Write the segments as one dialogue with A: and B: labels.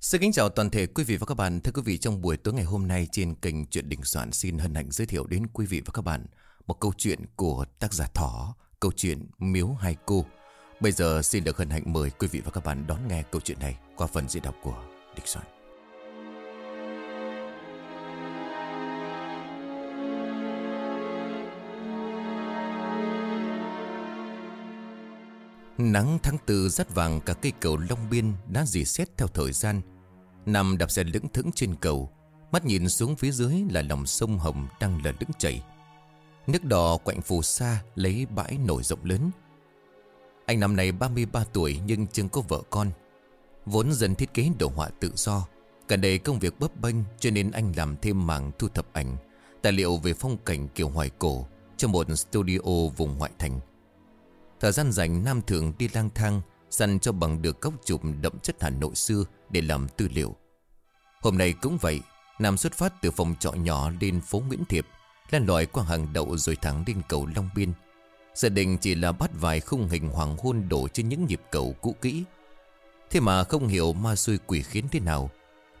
A: Xin kính chào toàn thể quý vị và các bạn. Thưa quý vị, trong buổi tối ngày hôm nay trên kênh Chuyện Đình Soạn xin hân hạnh giới thiệu đến quý vị và các bạn một câu chuyện của tác giả Thỏ, câu chuyện Miếu Hai Cô. Bây giờ xin được hân hạnh mời quý vị và các bạn đón nghe câu chuyện này qua phần diễn đọc của Đình Soạn. Nắng tháng tư rất vàng cả cây cầu Long Biên đã dì xét theo thời gian. Nằm đạp xe lững thững trên cầu, mắt nhìn xuống phía dưới là lòng sông Hồng đang lờ lững chảy. Nước đỏ quạnh phù sa lấy bãi nổi rộng lớn. Anh năm nay 33 tuổi nhưng chưa có vợ con. Vốn dần thiết kế đồ họa tự do. gần đây công việc bấp bênh cho nên anh làm thêm mảng thu thập ảnh, tài liệu về phong cảnh kiểu hoài cổ cho một studio vùng ngoại thành. Thời gian rảnh, Nam thường đi lang thang Săn cho bằng được góc chụp đậm chất Hà Nội xưa Để làm tư liệu. Hôm nay cũng vậy, Nam xuất phát từ phòng trọ nhỏ lên phố Nguyễn Thiệp Lên lỏi qua hàng đậu rồi thẳng lên cầu Long Biên. Gia đình chỉ là bắt vài khung hình hoàng hôn đổ trên những nhịp cầu cũ kỹ. Thế mà không hiểu ma xui quỷ khiến thế nào.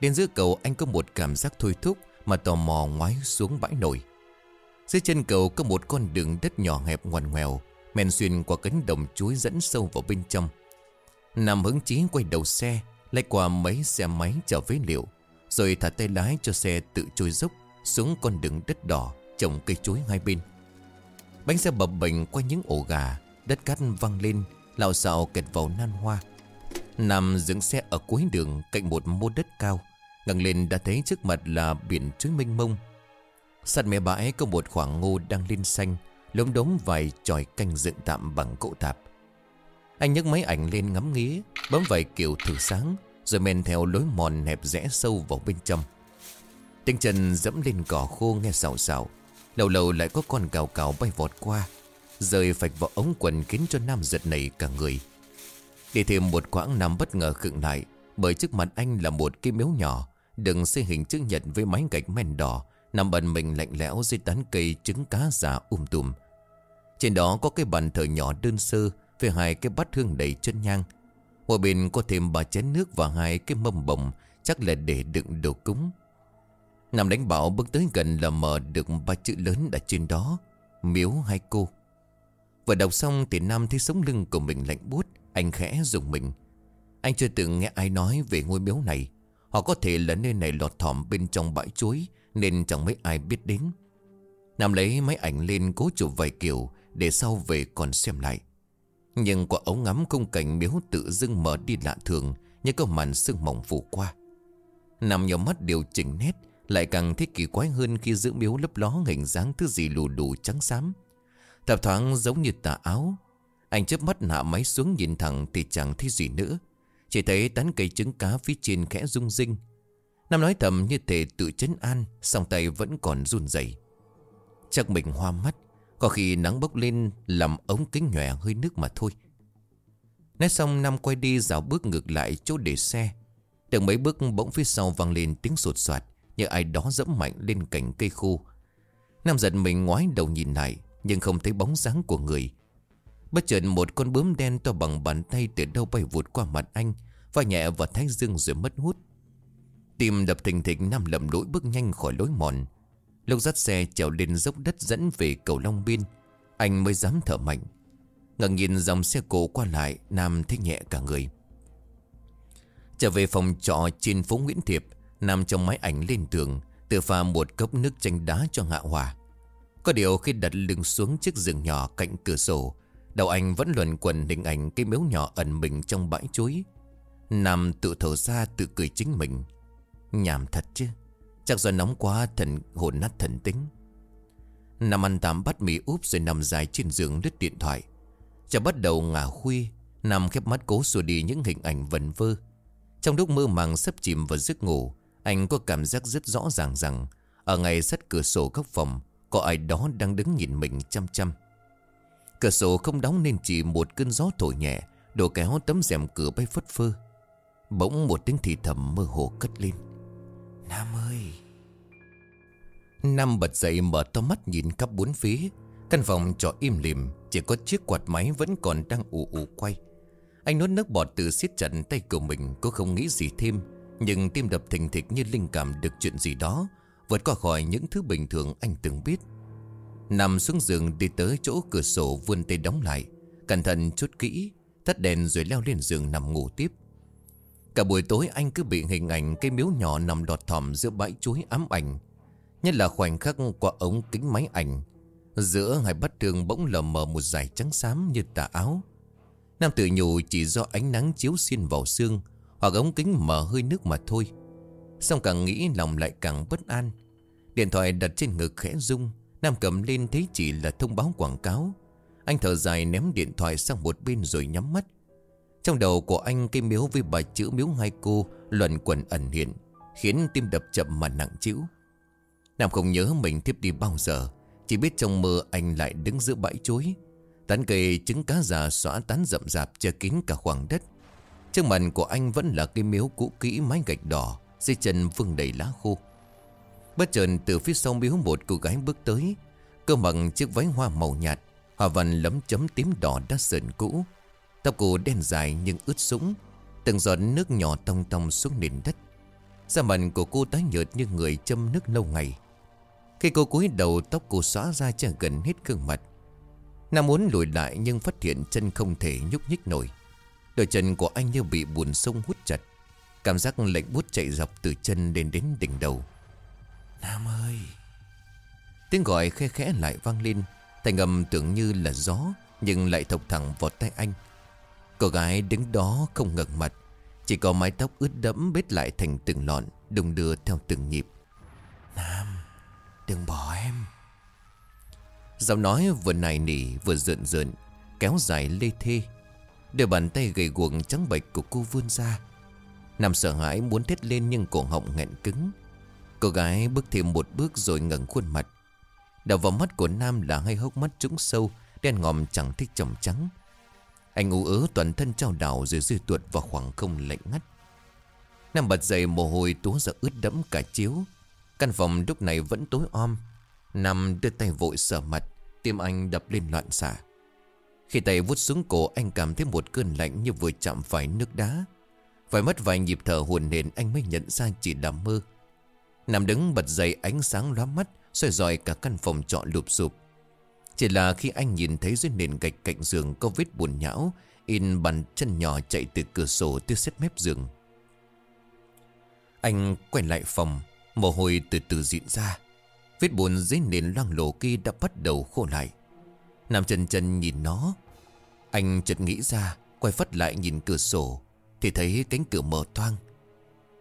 A: Đến giữa cầu anh có một cảm giác thôi thúc Mà tò mò ngoái xuống bãi nổi. Dưới chân cầu có một con đường đất nhỏ hẹp ngoằn ngoèo Men xuyên qua cánh đồng chuối dẫn sâu vào bên trong. Nam hứng chí quay đầu xe, Lại qua mấy xe máy chở phế liệu, Rồi thả tay lái cho xe tự trôi dốc Xuống con đường đất đỏ Trồng cây chuối hai bên. Bánh xe bập bềnh qua những ổ gà, Đất cát văng lên Lào xạo kẹt vào nan hoa. Nam dừng xe ở cuối đường Cạnh một mô đất cao, ngẩng lên đã thấy trước mặt là biển chuối mênh mông. Sát mé bãi có một khoảng ngô đang lên xanh Lốm đống vài tròi canh dựng tạm bằng cỗ tạp. Anh nhấc máy ảnh lên ngắm nghía, Bấm vài kiểu thử sáng, Rồi men theo lối mòn hẹp rẽ sâu vào bên trong. Tiếng chân dẫm lên cỏ khô nghe xào xào, Lâu lâu lại có con cào cào bay vọt qua Rơi phạch vào ống quần khiến cho Nam giật nảy cả người. Đi thêm một quãng Nam bất ngờ khựng lại, Bởi trước mặt anh là một cái miếu nhỏ, Đừng xây hình chữ nhật với mái gạch men đỏ, Nằm bần mình lạnh lẽo dưới tán cây trứng cá già um tùm. Trên đó có cái bàn thờ nhỏ đơn sơ Với hai cái bát hương đầy chân nhang. Một bên có thêm ba chén nước và hai cái mâm bồng, Chắc là để đựng đồ cúng. Nằm đánh bảo bước tới gần là mở được ba chữ lớn đặt trên đó, Miếu hai cô. Vừa đọc xong thì Nam thấy sống lưng của mình lạnh buốt, Anh khẽ dùng mình. Anh chưa từng nghe ai nói về ngôi miếu này. Họ có thể là nơi này lọt thỏm bên trong bãi chuối, nên chẳng mấy ai biết đến. Nam lấy máy ảnh lên cố chụp vài kiểu để sau về còn xem lại. Nhưng quả ống ngắm khung cảnh miếu tự dưng mở đi lạ thường, Như có màn sương mỏng phủ qua. Nam nhỏ mắt điều chỉnh nét, Lại càng thấy kỳ quái hơn khi giữ miếu lấp ló hình dáng thứ gì lù đù trắng xám. Thập thoáng giống như tà áo. Anh chớp mắt hạ máy xuống nhìn thẳng thì chẳng thấy gì nữa. Chỉ thấy tán cây trứng cá phía trên khẽ rung rinh. Nam nói thầm như thể tự chấn an, Song tay vẫn còn run rẩy. Chắc mình hoa mắt. Có khi nắng bốc lên Làm ống kính nhòe hơi nước mà thôi. Nói xong, Nam quay đi dạo bước ngược lại chỗ để xe. Được mấy bước bỗng phía sau vang lên tiếng sột soạt, Như ai đó dẫm mạnh lên cành cây khô. Nam giật mình ngoái đầu nhìn lại, Nhưng không thấy bóng dáng của người. Bất chợt một con bướm đen to bằng bàn tay Từ đâu bay vụt qua mặt anh Và nhẹ vào thái dương rồi mất hút. Tim đập thình thịch, Nam lầm lỗi bước nhanh khỏi lối mòn. Lúc dắt xe trèo lên dốc đất dẫn về cầu Long Biên, Anh mới dám thở mạnh. Ngẩng nhìn dòng xe cổ qua lại, Nam thấy nhẹ cả người. Trở về phòng trọ trên phố Nguyễn Thiệp Nam trong máy ảnh lên tường, Tự pha một cốc nước chanh đá cho ngạ hòa. Có điều khi đặt lưng xuống chiếc giường nhỏ cạnh cửa sổ, Đầu anh vẫn luẩn quẩn hình ảnh cái miếu nhỏ ẩn mình trong bãi chuối Nam tự thở ra tự cười chính mình. Nhảm thật chứ. Chắc do nóng quá, thần hồn nát thần tính. Nằm ăn tạm bắt mì úp rồi nằm dài trên giường lướt điện thoại. Chả bắt đầu ngả khuya Nằm khép mắt cố xua đi những hình ảnh vần vơ. Trong lúc mơ màng sắp chìm vào giấc ngủ, Anh có cảm giác rất rõ ràng rằng Ở ngay sát cửa sổ góc phòng, Có ai đó đang đứng nhìn mình chăm chăm. Cửa sổ không đóng nên chỉ một cơn gió thổi nhẹ Đổ kéo tấm rèm cửa bay phất phơ. Bỗng một tiếng thì thầm mơ hồ cất lên. Nam ơi. Nam bật dậy mở to mắt nhìn khắp bốn phía. Căn phòng trọ im lìm, Chỉ có chiếc quạt máy vẫn còn đang ù ù quay. Anh nuốt nước bọt từ siết chặt tay của mình, Cô không nghĩ gì thêm. Nhưng tim đập thình thịch như linh cảm được chuyện gì đó, Vượt qua khỏi những thứ bình thường anh từng biết. Nằm xuống giường đi tới chỗ cửa sổ vươn tay đóng lại, Cẩn thận chút kỹ Tắt đèn rồi leo lên giường nằm ngủ tiếp. Cả buổi tối anh cứ bị hình ảnh cây miếu nhỏ nằm đọt thỏm giữa bãi chuối ám ảnh. Nhất là khoảnh khắc qua ống kính máy ảnh. Giữa hai bất thường bỗng lờ mờ một dải trắng xám như tà áo. Nam tự nhủ chỉ do ánh nắng chiếu xuyên vào xương, Hoặc ống kính mở hơi nước mà thôi. Xong càng nghĩ lòng lại càng bất an. Điện thoại đặt trên ngực khẽ rung, Nam cầm lên thấy chỉ là thông báo quảng cáo. Anh thở dài ném điện thoại sang một bên rồi nhắm mắt. Trong đầu của anh cây miếu với bài chữ miếu hai cô luẩn quẩn ẩn hiện, Khiến tim đập chậm mà nặng chịu Nam không nhớ mình tiếp đi bao giờ, Chỉ biết trong mơ anh lại đứng giữa bãi chuối Tán cây trứng cá già xóa tán rậm rạp che kín cả khoảng đất. Trước mặt của anh vẫn là cây miếu cũ kỹ mái gạch đỏ Dây chân vương đầy lá khô. Bất chợt từ phía sau miếu một cô gái bước tới, Cơ mặc chiếc váy hoa màu nhạt hòa văn lấm chấm tím đỏ đã sờn cũ. Tóc cô đen dài nhưng ướt sũng Từng giọt nước nhỏ tông tông xuống nền đất. Da mặt của cô tái nhợt như người châm nước lâu ngày. Khi cô cúi đầu tóc cô xóa ra cho gần hết gương mặt. Nam muốn lùi lại nhưng phát hiện chân không thể nhúc nhích nổi. Đôi chân của anh như bị buồn sông hút chặt. Cảm giác lạnh bút chạy dọc từ chân lên đến đỉnh đầu. Nam ơi! Tiếng gọi khe khẽ lại vang lên. Thành âm tưởng như là gió Nhưng lại thọc thẳng vào tay anh Cô gái đứng đó không ngẩng mặt Chỉ có mái tóc ướt đẫm bết lại thành từng lọn Đùng đưa theo từng nhịp. Nam Đừng bỏ em. Giọng nói vừa nài nỉ vừa rợn rợn Kéo dài lê thê. Đôi bàn tay gầy guồng trắng bệch của cô vươn ra. Nam sợ hãi muốn thét lên nhưng cổ họng nghẹn cứng. Cô gái bước thêm một bước rồi ngẩng khuôn mặt. Đào vào mắt của Nam là hai hốc mắt trũng sâu Đen ngòm chẳng thích chồng trắng anh ú ớ toàn thân trao đảo rồi rơi tuột vào khoảng không lạnh ngắt. Nam bật dậy mồ hôi túa ra ướt đẫm cả chiếu. Căn phòng lúc này vẫn tối om. Nam đưa tay vội sờ mặt, Tim anh đập lên loạn xạ. Khi tay vút xuống cổ, anh cảm thấy một cơn lạnh như vừa chạm phải nước đá. Phải mất vài nhịp thở hồn hển, anh mới nhận ra chỉ là mơ. Nằm đứng bật dậy ánh sáng lóa mắt soi dọi cả căn phòng trọ lụp sụp. Chỉ là khi anh nhìn thấy dưới nền gạch cạnh giường có vết buồn nhão, In bàn chân nhỏ chạy từ cửa sổ tới xếp mép giường. Anh quay lại phòng, Mồ hôi từ từ diễn ra. Vết buồn dưới nền loang lổ kia đã bắt đầu khô lại. Nam chân chân nhìn nó. Anh chợt nghĩ ra, Quay phát lại nhìn cửa sổ, Thì thấy cánh cửa mở toang.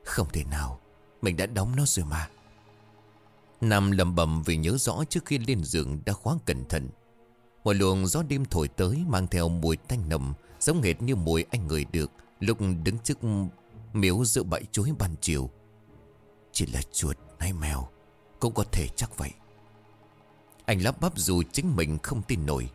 A: Không thể nào, Mình đã đóng nó rồi mà. Nam lầm bầm vì nhớ rõ trước khi lên giường đã khóa cẩn thận. Một luồng gió đêm thổi tới mang theo mùi tanh nồng Giống hệt như mùi anh người được Lúc đứng trước miếu giữa bãi chuối ban chiều. Chỉ là chuột hay mèo, Cũng có thể chắc vậy. Anh lắp bắp dù chính mình không tin nổi.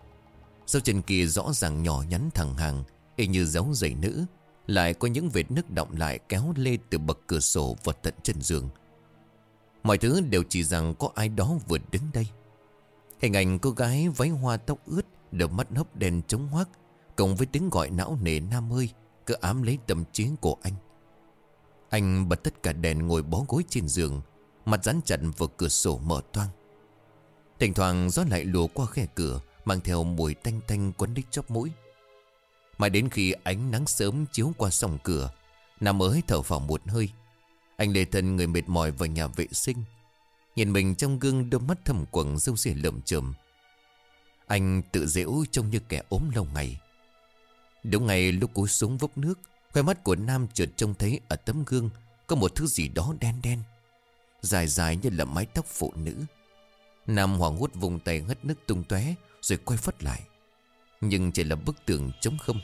A: Sau chân kia rõ ràng nhỏ nhắn thẳng hàng, Y như dấu giày nữ, Lại có những vệt nước động lại kéo lê từ bậc cửa sổ vào tận chân giường. Mọi thứ đều chỉ rằng có ai đó vừa đứng đây. Hình ảnh cô gái váy hoa tóc ướt, Đôi mắt hốc đèn trống hoác, Cộng với tiếng gọi não nề nam ơi Cứ ám lấy tâm trí của anh. Anh bật tất cả đèn ngồi bó gối trên giường, Mặt dán chặt vào cửa sổ mở toang. Thỉnh thoảng gió lại lùa qua khe cửa, Mang theo mùi tanh tanh quấn đích chóp mũi. Mãi đến khi ánh nắng sớm chiếu qua sòng cửa, Nam mới thở vào một hơi anh lê thân người mệt mỏi vào nhà vệ sinh. Nhìn mình trong gương đôi mắt thầm quầng râu rỉa lợm chồm. Anh tự dễu trông như kẻ ốm lâu ngày. Đúng ngày lúc cú xuống vốc nước Khoai mắt của Nam chợt trông thấy ở tấm gương Có một thứ gì đó đen đen, Dài dài như là mái tóc phụ nữ. Nam hoảng hốt vùng tay hất nước tung tóe Rồi quay phất lại. Nhưng chỉ là bức tường trống không.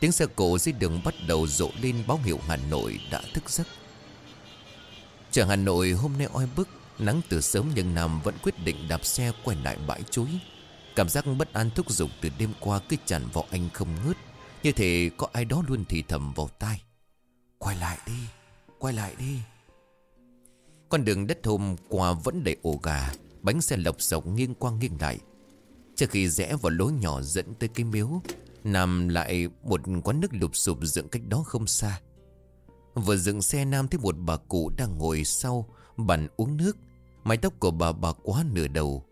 A: Tiếng xe cổ dưới đường bắt đầu rộ lên báo hiệu Hà Nội đã thức giấc. Chợ Hà Nội hôm nay oi bức Nắng từ sớm nhưng Nam vẫn quyết định đạp xe quay lại bãi chuối. Cảm giác bất an thúc giục từ đêm qua cứ tràn vào anh không ngớt. Như thể có ai đó luôn thì thầm vào tai. Quay lại đi, quay lại đi. Con đường đất hôm qua vẫn đầy ổ gà Bánh xe lộc sọc nghiêng qua nghiêng lại. Trước khi rẽ vào lối nhỏ dẫn tới cái miếu Nằm lại một quán nước lụp sụp dựng cách đó không xa. Vừa dừng xe Nam thấy một bà cụ đang ngồi sau, Bàn uống nước. Mái tóc của bà bà quá nửa đầu.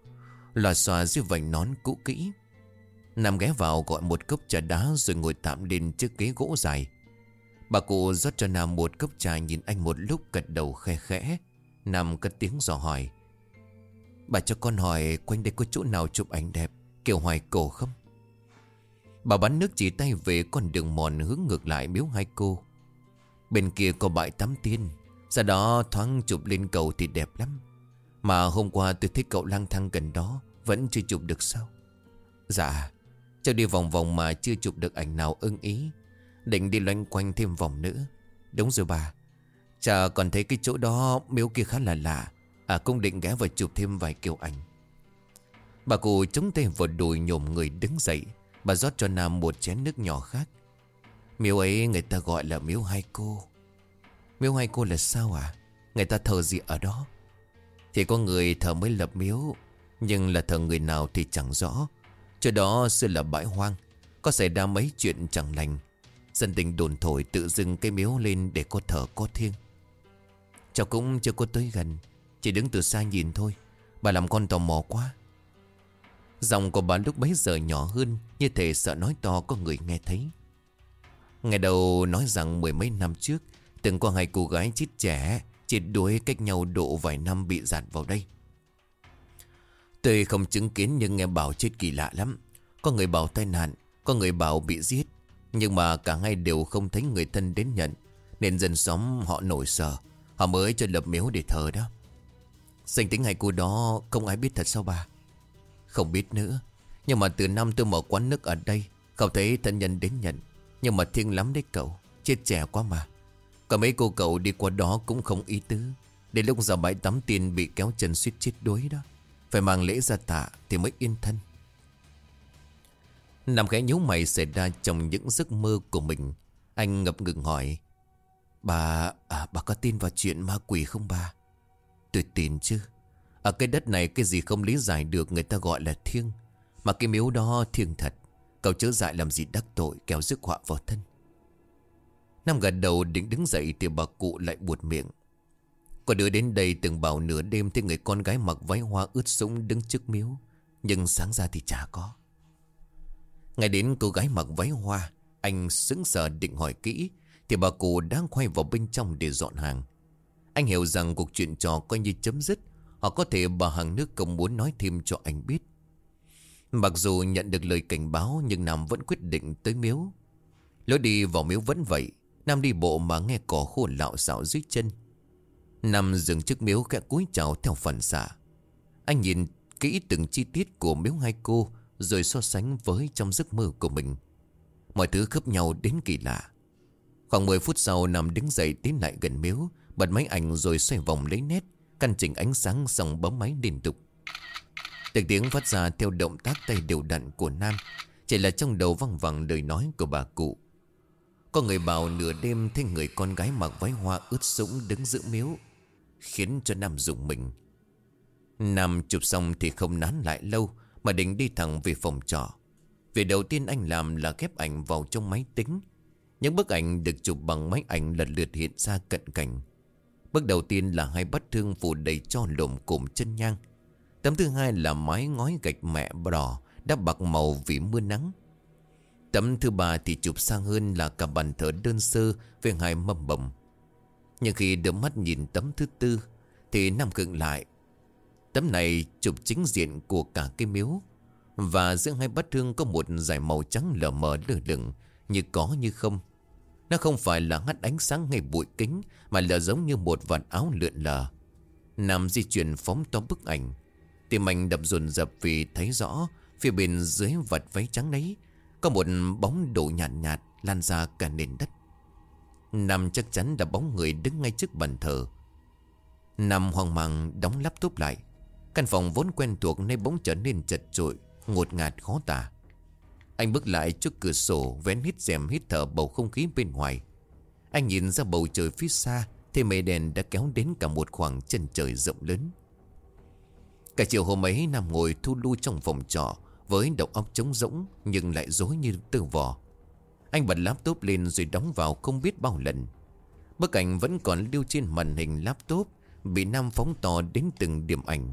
A: Lòa xòa dưới vành nón cũ kỹ. Nam ghé vào gọi một cốc trà đá Rồi ngồi tạm lên chiếc ghế gỗ dài. Bà cụ rót cho Nam một cốc trà Nhìn anh một lúc gật đầu khe khẽ. Nam cất tiếng dò hỏi. Bà cho con hỏi quanh đây có chỗ nào chụp ảnh đẹp, Kiểu hoài cổ không? Bà bắn nước chỉ tay về con đường mòn hướng ngược lại miếu hai cô. Bên kia có bãi tắm tiên. Ra đó thoáng chụp lên cầu thì đẹp lắm. Mà hôm qua tôi thấy cậu lang thang gần đó, Vẫn chưa chụp được sao? Dạ Cháu đi vòng vòng mà chưa chụp được ảnh nào ưng ý. Định đi loanh quanh thêm vòng nữa. Đúng rồi bà. Chà còn thấy cái chỗ đó miếu kia khá là lạ. À cũng định ghé vào chụp thêm vài kiểu ảnh. Bà cụ chống tay vào đùi nhổm người đứng dậy. Bà rót cho Nam một chén nước nhỏ khác. Miếu ấy người ta gọi là miếu hai cô. Miếu hai cô là sao à Người ta thờ gì ở đó? Thì có người thờ mới lập miếu, Nhưng là thờ người nào thì chẳng rõ. Chỗ đó xưa là bãi hoang, Có xảy ra mấy chuyện chẳng lành. Dân tình đồn thổi tự dưng cái miếu lên Để có thờ có thiêng. Cháu cũng chưa có tới gần, Chỉ đứng từ xa nhìn thôi. Bà làm con tò mò quá. Giọng của bà lúc bấy giờ nhỏ hơn, Như thể sợ nói to có người nghe thấy. Ngày đầu nói rằng mười mấy năm trước, Từng có hai cô gái chít trẻ, Chết đuối cách nhau độ vài năm bị giạt vào đây. Tôi không chứng kiến nhưng nghe bảo chết kỳ lạ lắm. Có người bảo tai nạn, Có người bảo bị giết. Nhưng mà cả hai đều không thấy người thân đến nhận, Nên dân xóm họ nổi sợ. Họ mới cho lập miếu để thờ đó. Danh tính hai cô đó không ai biết thật sao bà? Không biết nữa. Nhưng mà từ năm tôi mở quán nước ở đây, Không thấy thân nhân đến nhận. Nhưng mà thiêng lắm đấy cậu Chết trẻ quá mà. Cả mấy cô cậu đi qua đó cũng không ý tứ. Đến lúc ra bãi tắm tiền bị kéo chân suýt chết đuối đó. Phải mang lễ ra tạ Thì mới yên thân. Nằm khẽ nhíu mày xảy ra trong những giấc mơ của mình. Anh ngập ngừng hỏi Bà, à, bà có tin vào chuyện ma quỷ không bà? Tôi tin chứ. Ở cái đất này cái gì không lý giải được người ta gọi là thiêng. Mà cái miếu đó thiêng thật. Cậu chớ dại làm gì đắc tội, kéo rước họa vào thân. Năm gần đầu định đứng dậy thì bà cụ lại buột miệng. Có đứa đến đây từng bảo nửa đêm Thấy người con gái mặc váy hoa ướt sũng đứng trước miếu, Nhưng sáng ra thì chả có. Ngày đến cô gái mặc váy hoa, Anh sững sờ định hỏi kỹ, Thì bà cụ đang quay vào bên trong để dọn hàng. Anh hiểu rằng cuộc chuyện trò coi như chấm dứt Hoặc có thể bà hàng nước không muốn nói thêm cho anh biết. Mặc dù nhận được lời cảnh báo, Nhưng Nam vẫn quyết định tới miếu. Lối đi vào miếu vẫn vậy, Nam đi bộ mà nghe cỏ khô lạo xạo dưới chân. Nam dừng trước miếu khẽ cúi chào theo phần xạ. Anh nhìn kỹ từng chi tiết của miếu hai cô, Rồi so sánh với trong giấc mơ của mình. Mọi thứ khớp nhau đến kỳ lạ. Khoảng 10 phút sau, Nam đứng dậy tiến lại gần miếu, Bật máy ảnh rồi xoay vòng lấy nét, Căn chỉnh ánh sáng xong bấm máy liên tục. Từng tiếng phát ra theo động tác tay đều đặn của Nam. Chỉ là trong đầu văng vẳng lời nói của bà cụ. Có người bảo nửa đêm thấy người con gái mặc váy hoa ướt sũng đứng giữa miếu, Khiến cho Nam dùng mình. Nam chụp xong thì không nán lại lâu, Mà định đi thẳng về phòng trọ. Việc đầu tiên anh làm là ghép ảnh vào trong máy tính. Những bức ảnh được chụp bằng máy ảnh lần lượt hiện ra cận cảnh. Bước đầu tiên là hai bát thương phủ đầy cho lồm cụm chân nhang. Tấm thứ hai là mái ngói gạch mẹ đỏ đã bạc màu vì mưa nắng. Tấm thứ ba thì chụp sang hơn là cả bàn thờ đơn sơ với hai mâm bầm. Nhưng khi đưa mắt nhìn tấm thứ tư thì nằm cựng lại. Tấm này chụp chính diện của cả cái miếu. Và giữa hai bát thương có một dải màu trắng lờ mờ lờ lửng như có như không. Nó không phải là hắt ánh sáng ngay bụi kính mà là giống như một vạt áo lượn lờ. Nam di chuyển phóng to bức ảnh Tim anh đập dồn dập vì thấy rõ Phía bên dưới vật váy trắng đấy Có một bóng đổ nhạt nhạt Lan ra cả nền đất. Nam chắc chắn là bóng người đứng ngay trước bàn thờ. Nam hoang mang đóng laptop lại. Căn phòng vốn quen thuộc Nay bỗng trở nên chật trội, Ngột ngạt khó tả. Anh bước lại trước cửa sổ, Vén hít rèm, hít thở bầu không khí bên ngoài. Anh nhìn ra bầu trời phía xa, Thì mây đèn đã kéo đến cả một khoảng chân trời rộng lớn. Cả chiều hôm ấy, Nam ngồi thu lưu trong phòng trọ Với đầu óc trống rỗng Nhưng lại dối như từ vò. Anh bật laptop lên rồi đóng vào không biết bao lần. Bức ảnh vẫn còn lưu trên màn hình laptop, Bị Nam phóng to đến từng điểm ảnh.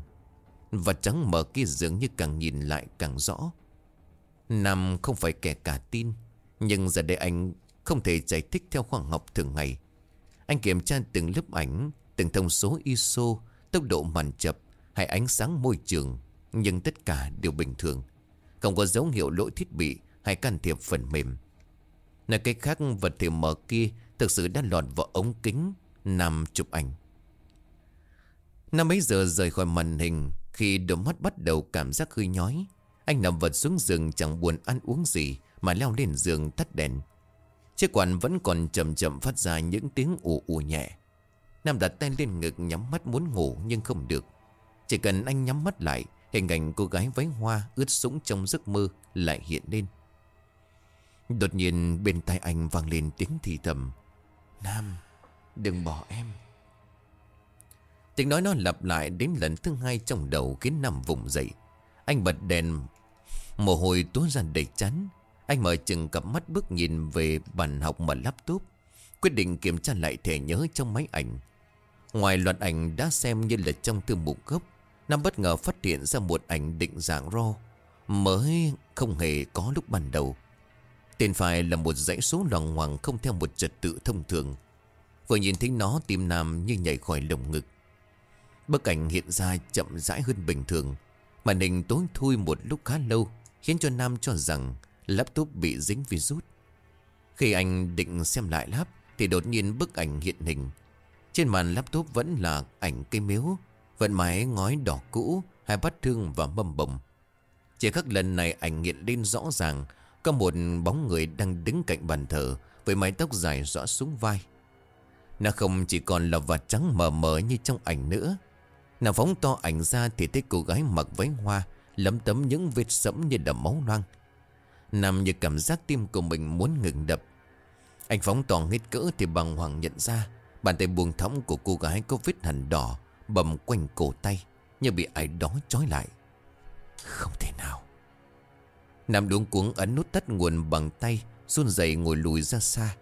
A: Và trắng mở kia dường như càng nhìn lại càng rõ. Nam không phải kẻ cả tin, Nhưng giờ đây anh không thể giải thích theo khoa học thường ngày. Anh kiểm tra từng lớp ảnh, Từng thông số ISO, Tốc độ màn chập hay ánh sáng môi trường, Nhưng tất cả đều bình thường. Không có dấu hiệu lỗi thiết bị Hay can thiệp phần mềm. Nói cách khác, vật thể mở kia Thực sự đã lọt vào ống kính Nằm chụp ảnh. Năm mấy giờ rời khỏi màn hình, Khi đôi mắt bắt đầu cảm giác hơi nhói, Anh nằm vật xuống giường chẳng buồn ăn uống gì Mà leo lên giường tắt đèn. Chiếc quạt vẫn còn chậm chậm phát ra những tiếng ù ù nhẹ. Nam đặt tay lên ngực nhắm mắt muốn ngủ nhưng không được. Chỉ cần anh nhắm mắt lại, Hình ảnh cô gái váy hoa ướt sũng trong giấc mơ lại hiện lên. Đột nhiên bên tai anh vang lên tiếng thì thầm, Nam, Đừng bỏ em. Tiếng nói nó lặp lại đến lần thứ hai trong đầu khiến Nam vùng dậy. Anh bật đèn, Mồ hôi túa ra đầy chán. Anh mở chừng cặp mắt bước nhìn về bàn học mà laptop, Quyết định kiểm tra lại thẻ nhớ trong máy ảnh. Ngoài loạt ảnh đã xem như là trong thư mục gốc Nam bất ngờ phát hiện ra một ảnh định dạng RAW Mới không hề có lúc ban đầu. Tên phải là một dãy số loàng hoàng không theo một trật tự thông thường. Vừa nhìn thấy nó, tim Nam như nhảy khỏi lồng ngực. Bức ảnh hiện ra chậm rãi hơn bình thường. Màn hình tối thui một lúc khá lâu, Khiến cho Nam cho rằng laptop bị dính virus. Khi anh định xem lại lap Thì đột nhiên bức ảnh hiện hình. Trên màn laptop vẫn là ảnh cây miếu. Vận mái ngói đỏ cũ, Hai bát thương và mâm bồng Chỉ các lần này ảnh nghiện lên rõ ràng, Có một bóng người đang đứng cạnh bàn thờ, Với mái tóc dài rõ xuống vai. Nó không chỉ còn là vạt trắng mờ mờ như trong ảnh nữa. Nàng phóng to ảnh ra thì thấy cô gái mặc váy hoa, Lấm tấm những vết sẫm như đầm máu loang. Nằm như cảm giác tim của mình muốn ngừng đập. Anh phóng to hết cỡ thì bằng hoàng nhận ra, Bàn tay buông thõng của cô gái có vết hẳn đỏ Bầm quanh cổ tay Như bị ai đó trói lại. Không thể nào. Nam đúng cuống ấn nút tắt nguồn bằng tay, run rẩy ngồi lùi ra xa.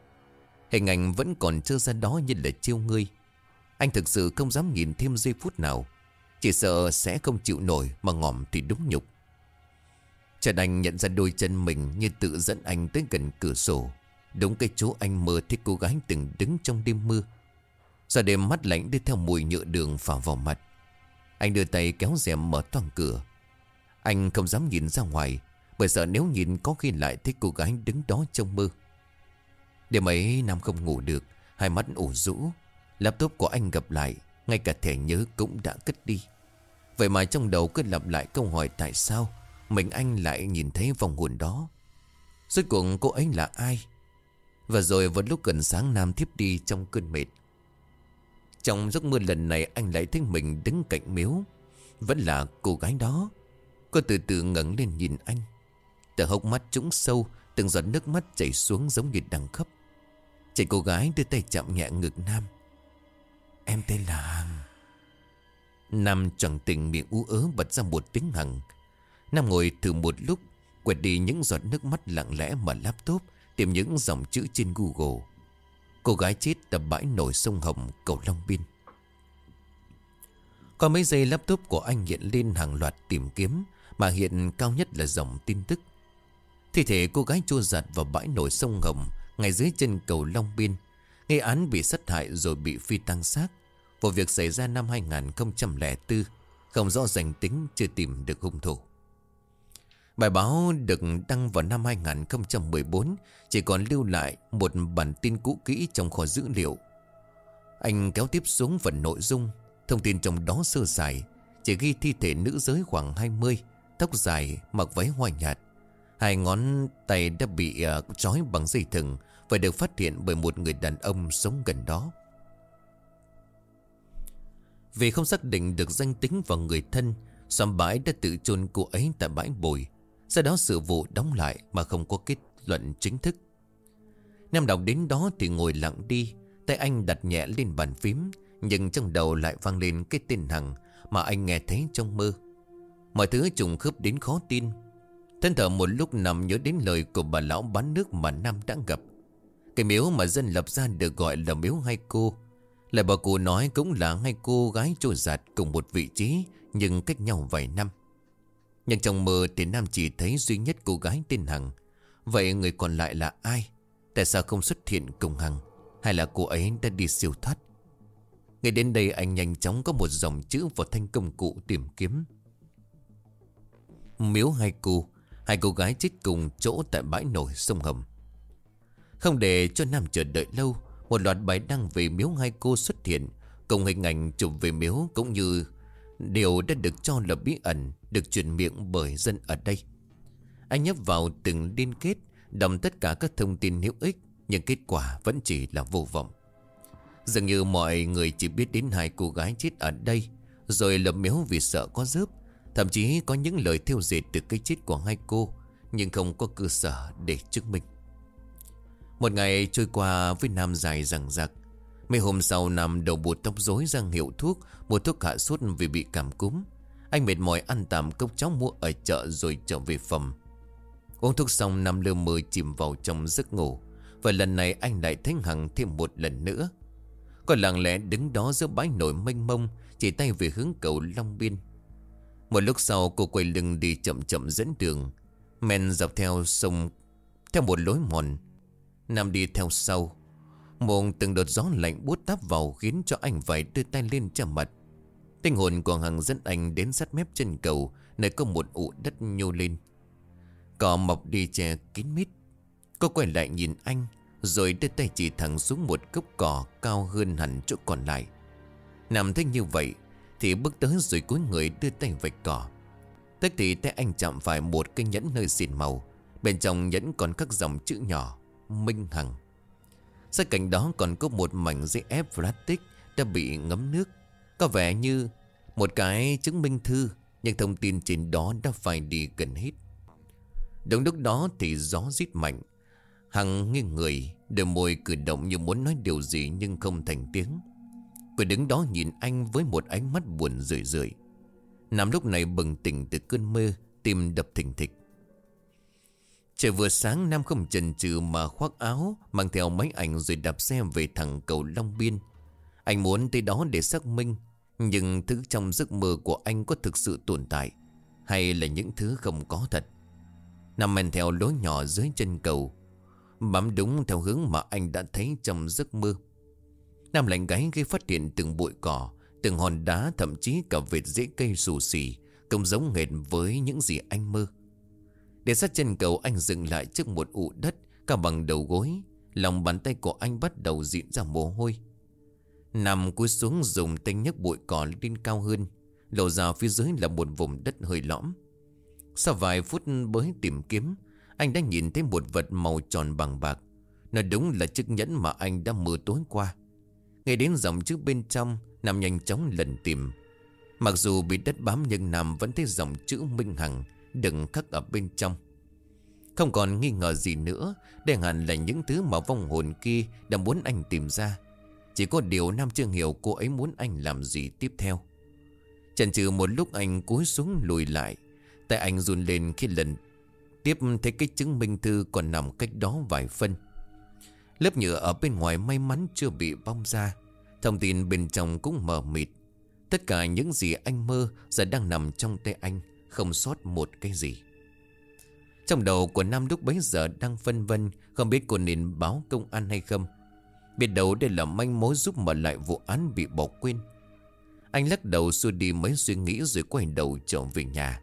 A: Hình ảnh vẫn còn trơ ra đó như là chiêu ngươi. Anh thực sự không dám nhìn thêm giây phút nào. Chỉ sợ sẽ không chịu nổi Mà ngỏm thì đúng nhục. Trần Anh nhận ra đôi chân mình Như tự dẫn anh tới gần cửa sổ. Đúng cái chỗ anh mơ thấy cô gái từng đứng trong đêm mưa. Do đêm mắt lạnh đi theo mùi nhựa đường phả vào mặt. Anh đưa tay kéo rèm mở toang cửa. Anh không dám nhìn ra ngoài, Bởi sợ nếu nhìn có khi lại thấy cô gái đứng đó trong mơ. Đêm ấy Nam không ngủ được, Hai mắt ủ rũ. Laptop của anh gặp lại, Ngay cả thẻ nhớ cũng đã cất đi. Vậy mà trong đầu cứ lặp lại câu hỏi tại sao Mình anh lại nhìn thấy vòng hồn đó. Rốt cuộc cô ấy là ai? Và rồi vào lúc gần sáng Nam thiếp đi trong cơn mệt trong giấc mơ lần này anh lại thấy mình đứng cạnh miếu. Vẫn là cô gái đó. Cô từ từ ngẩng lên nhìn anh. Từ hốc mắt trũng sâu, Từng giọt nước mắt chảy xuống giống như đằng khắp Chị cô gái đưa tay chạm nhẹ ngực Nam. Em tên là Hằng. Nam chẳng tình miệng ú ớ bật ra một tiếng hằng. Nam ngồi thử một lúc, Quẹt đi những giọt nước mắt lặng lẽ mở laptop, Tìm những dòng chữ trên Google. Cô gái chết tập bãi nổi sông Hồng, cầu Long Biên. Có mấy giây laptop của anh hiện lên hàng loạt tìm kiếm, Mà hiện cao nhất là dòng tin tức. Thi thể cô gái chua giặt vào bãi nổi sông Hồng, Ngay dưới chân cầu Long Biên. Gây án bị sát hại rồi bị phi tăng xác. Vụ việc xảy ra năm 2004 Không rõ danh tính, chưa tìm được hung thủ. Bài báo được đăng vào năm 2014 Chỉ còn lưu lại một bản tin cũ kỹ trong kho dữ liệu. Anh kéo tiếp xuống phần nội dung Thông tin trong đó sơ sài Chỉ ghi thi thể nữ giới khoảng 20 Tóc dài, mặc váy hoa nhạt. Hai ngón tay đã bị uh, trói bằng dây thừng Và được phát hiện bởi một người đàn ông sống gần đó. Vì không xác định được danh tính và người thân Xóm bãi đã tự chôn cô ấy tại bãi bồi sau đó sự vụ đóng lại mà không có kết luận chính thức. Nam đọc đến đó thì ngồi lặng đi, Tay anh đặt nhẹ lên bàn phím, Nhưng trong đầu lại vang lên cái tên Hằng Mà anh nghe thấy trong mơ. Mọi thứ trùng khớp đến khó tin. Thân thở một lúc nằm nhớ đến lời của bà lão bán nước mà Nam đã gặp. Cái miếu mà dân lập ra được gọi là miếu hai cô. Lại bà cụ nói cũng là hai cô gái trôi giạt cùng một vị trí, Nhưng cách nhau vài năm. Nhưng trong mơ thì Nam chỉ thấy duy nhất cô gái tên Hằng. Vậy người còn lại là ai? Tại sao không xuất hiện cùng Hằng? Hay là cô ấy đã đi siêu thoát? Ngay đến đây anh nhanh chóng có một dòng chữ vào thanh công cụ tìm kiếm. Miếu hai cô Hai cô gái chết cùng chỗ tại bãi nổi sông Hầm Không để cho Nam chờ đợi lâu, Một loạt bài đăng về miếu hai cô xuất hiện, Cùng hình ảnh chụp về miếu cũng như Điều đã được cho là bí ẩn. Được truyền miệng bởi dân ở đây. Anh nhấp vào từng liên kết, Đọc tất cả các thông tin hữu ích, Nhưng kết quả vẫn chỉ là vô vọng. Dường như mọi người chỉ biết đến hai cô gái chết ở đây, Rồi lầm miếu vì sợ có rớp, Thậm chí có những lời thiêu dệt từ cái chết của hai cô, Nhưng không có cơ sở để chứng minh. Một ngày trôi qua với Nam dài rằng rạc Mấy hôm sau Nam đầu bụt tóc rối răng hiệu thuốc Mua thuốc hạ sốt vì bị cảm cúm. Anh mệt mỏi ăn tạm cốc cháo mua ở chợ rồi trở về phòng. Uống thuốc xong, Nam lơ mơ chìm vào trong giấc ngủ. Và lần này anh lại thấy Hằng thêm một lần nữa. Còn lặng lẽ đứng đó giữa bãi nổi mênh mông, Chỉ tay về hướng cầu Long Biên. Một lúc sau, cô quay lưng đi chậm chậm dẫn đường. Men dọc theo sông, Theo một lối mòn. Nam đi theo sau. Mồm từng đợt gió lạnh bút táp vào Khiến cho anh phải đưa tay lên chạm mặt. Tinh hồn của Hằng dẫn anh đến sát mép chân cầu, Nơi có một ụ đất nhô lên. Cỏ mọc đi che kín mít. Cô quay lại nhìn anh, Rồi đưa tay chỉ thẳng xuống một gốc cỏ Cao hơn hẳn chỗ còn lại. Nằm thấy như vậy, thì bước tới rồi cuối người đưa tay vạch cỏ Tức thì tay anh chạm phải một cây nhẫn nơi xịn màu, Bên trong nhẫn còn các dòng chữ nhỏ, Minh Hằng. Sau cạnh đó còn có một mảnh giấy ép plastic Đã bị ngấm nước. Có vẻ như một cái chứng minh thư, Nhưng thông tin trên đó đã phải đi gần hết. Đúng lúc đó thì gió rít mạnh. Hằng nghiêng người, Đôi môi cử động như muốn nói điều gì Nhưng không thành tiếng. Cô đứng đó nhìn anh với một ánh mắt buồn rười rượi. Nam lúc này bừng tỉnh từ cơn mơ, Tim đập thình thịch. Trời vừa sáng, Nam không chần chừ mà khoác áo, Mang theo máy ảnh rồi đạp xe về thẳng cầu Long Biên. Anh muốn tới đó để xác minh nhưng thứ trong giấc mơ của anh có thực sự tồn tại? Hay là những thứ không có thật? Nam men theo lối nhỏ dưới chân cầu, Bám đúng theo hướng mà anh đã thấy trong giấc mơ. Nam lạnh gáy khi phát hiện từng bụi cỏ, Từng hòn đá, thậm chí cả vệt rễ cây xù xì, Không giống hệt với những gì anh mơ. Để sát chân cầu, anh dừng lại trước một ụ đất Cả bằng đầu gối. Lòng bàn tay của anh bắt đầu diễn ra mồ hôi. Nằm cúi xuống dùng tay nhấc bụi cỏ lên cao hơn, Lộ ra phía dưới là một vùng đất hơi lõm. Sau vài phút bới tìm kiếm, Anh đã nhìn thấy một vật màu tròn bằng bạc. Nó đúng là chiếc nhẫn mà anh đã mơ tối qua. Ngay đến dòng chữ bên trong, Nam nhanh chóng lần tìm. Mặc dù bị đất bám nhưng Nam vẫn thấy dòng chữ Minh Hằng Đừng khắc ở bên trong. Không còn nghi ngờ gì nữa, Đây hẳn là những thứ mà vong hồn kia Đã muốn anh tìm ra. Chỉ có điều Nam chưa hiểu cô ấy muốn anh làm gì tiếp theo. Chần chừ một lúc anh cúi xuống lùi lại. Tay anh run lên khi lần Tiếp thấy cái chứng minh thư còn nằm cách đó vài phân. Lớp nhựa ở bên ngoài may mắn chưa bị bong ra. Thông tin bên trong cũng mờ mịt. Tất cả những gì anh mơ Giờ đang nằm trong tay anh, Không sót một cái gì. Trong đầu của Nam lúc bấy giờ đang phân vân Không biết cô nên báo công an hay không. Biết đâu đây là manh mối giúp mở lại vụ án bị bỏ quên. Anh lắc đầu xua đi mấy suy nghĩ rồi quay đầu trở về nhà.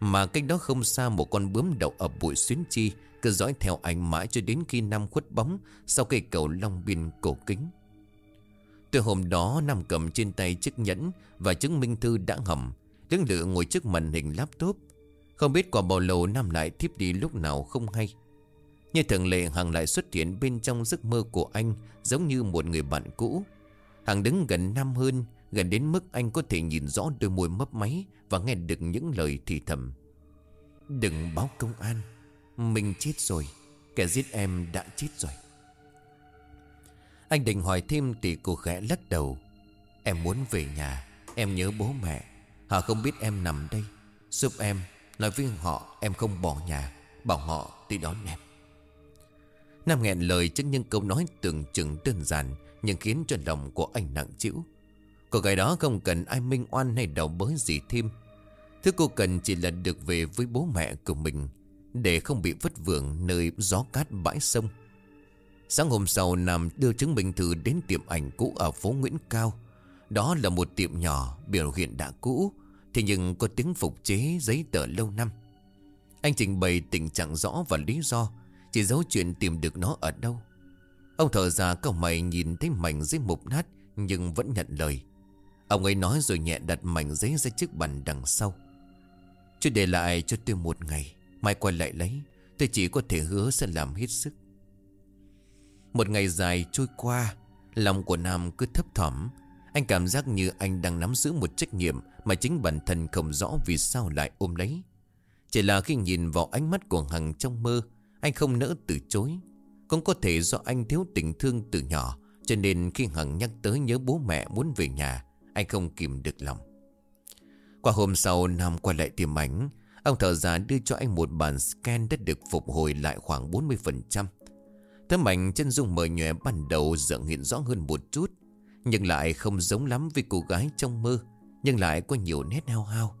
A: Mà cách đó không xa một con bướm đậu ở bụi xuyến chi, cứ dõi theo anh mãi cho đến khi Nam khuất bóng Sau cây cầu Long Biên cổ kính. Từ hôm đó, Nam cầm trên tay chiếc nhẫn Và chứng minh thư đã hầm. Đứng lựa ngồi trước màn hình laptop. Không biết qua bao lâu, Nam lại thiếp đi lúc nào không hay. Như thường lệ, Hằng lại xuất hiện bên trong giấc mơ của anh, Giống như một người bạn cũ. Hằng đứng gần Nam hơn, Gần đến mức anh có thể nhìn rõ đôi môi mấp máy Và nghe được những lời thì thầm. Đừng báo công an, mình chết rồi, Kẻ giết em đã chết rồi. Anh định hỏi thêm thì cô khẽ lắc đầu. Em muốn về nhà, Em nhớ bố mẹ. Họ không biết em nằm đây. Giúp em, Nói với họ em không bỏ nhà, Bảo họ đi đón em. Nam nghẹn lời trước những câu nói tưởng chừng đơn giản, Nhưng khiến cho lòng của anh nặng chịu Cô gái đó không cần ai minh oan hay đầu bới gì thêm. Thứ cô cần chỉ là được về với bố mẹ của mình, Để không bị vất vưởng nơi gió cát bãi sông. Sáng hôm sau, Nam đưa chứng minh thư đến tiệm ảnh cũ ở phố Nguyễn Cao. Đó là một tiệm nhỏ, biểu hiện đã cũ, Thế nhưng có tiếng phục chế giấy tờ lâu năm. Anh trình bày tình trạng rõ và lý do chỉ dấu chuyện tìm được nó ở đâu. Ông thở ra cậu mày nhìn thấy mảnh giấy mục nát, Nhưng vẫn nhận lời. Ông ấy nói rồi nhẹ đặt mảnh giấy ra chiếc bàn đằng sau. Chứ để lại cho tôi một ngày, Mai quay lại lấy. Tôi chỉ có thể hứa sẽ làm hết sức. Một ngày dài trôi qua, Lòng của Nam cứ thấp thỏm. Anh cảm giác như anh đang nắm giữ một trách nhiệm Mà chính bản thân không rõ vì sao lại ôm lấy. Chỉ là khi nhìn vào ánh mắt của Hằng trong mơ anh không nỡ từ chối. Cũng có thể do anh thiếu tình thương từ nhỏ, Cho nên khi Hằng nhắc tới nhớ bố mẹ muốn về nhà, Anh không kìm được lòng. Qua hôm sau, Nam quay lại tìm ảnh. Ông thợ già đưa cho anh một bản scan đã được phục hồi lại khoảng 40%. Tấm ảnh chân dung mờ nhòe ban đầu dần hiện rõ hơn một chút, Nhưng lại không giống lắm với cô gái trong mơ, Nhưng lại có nhiều nét hao hao.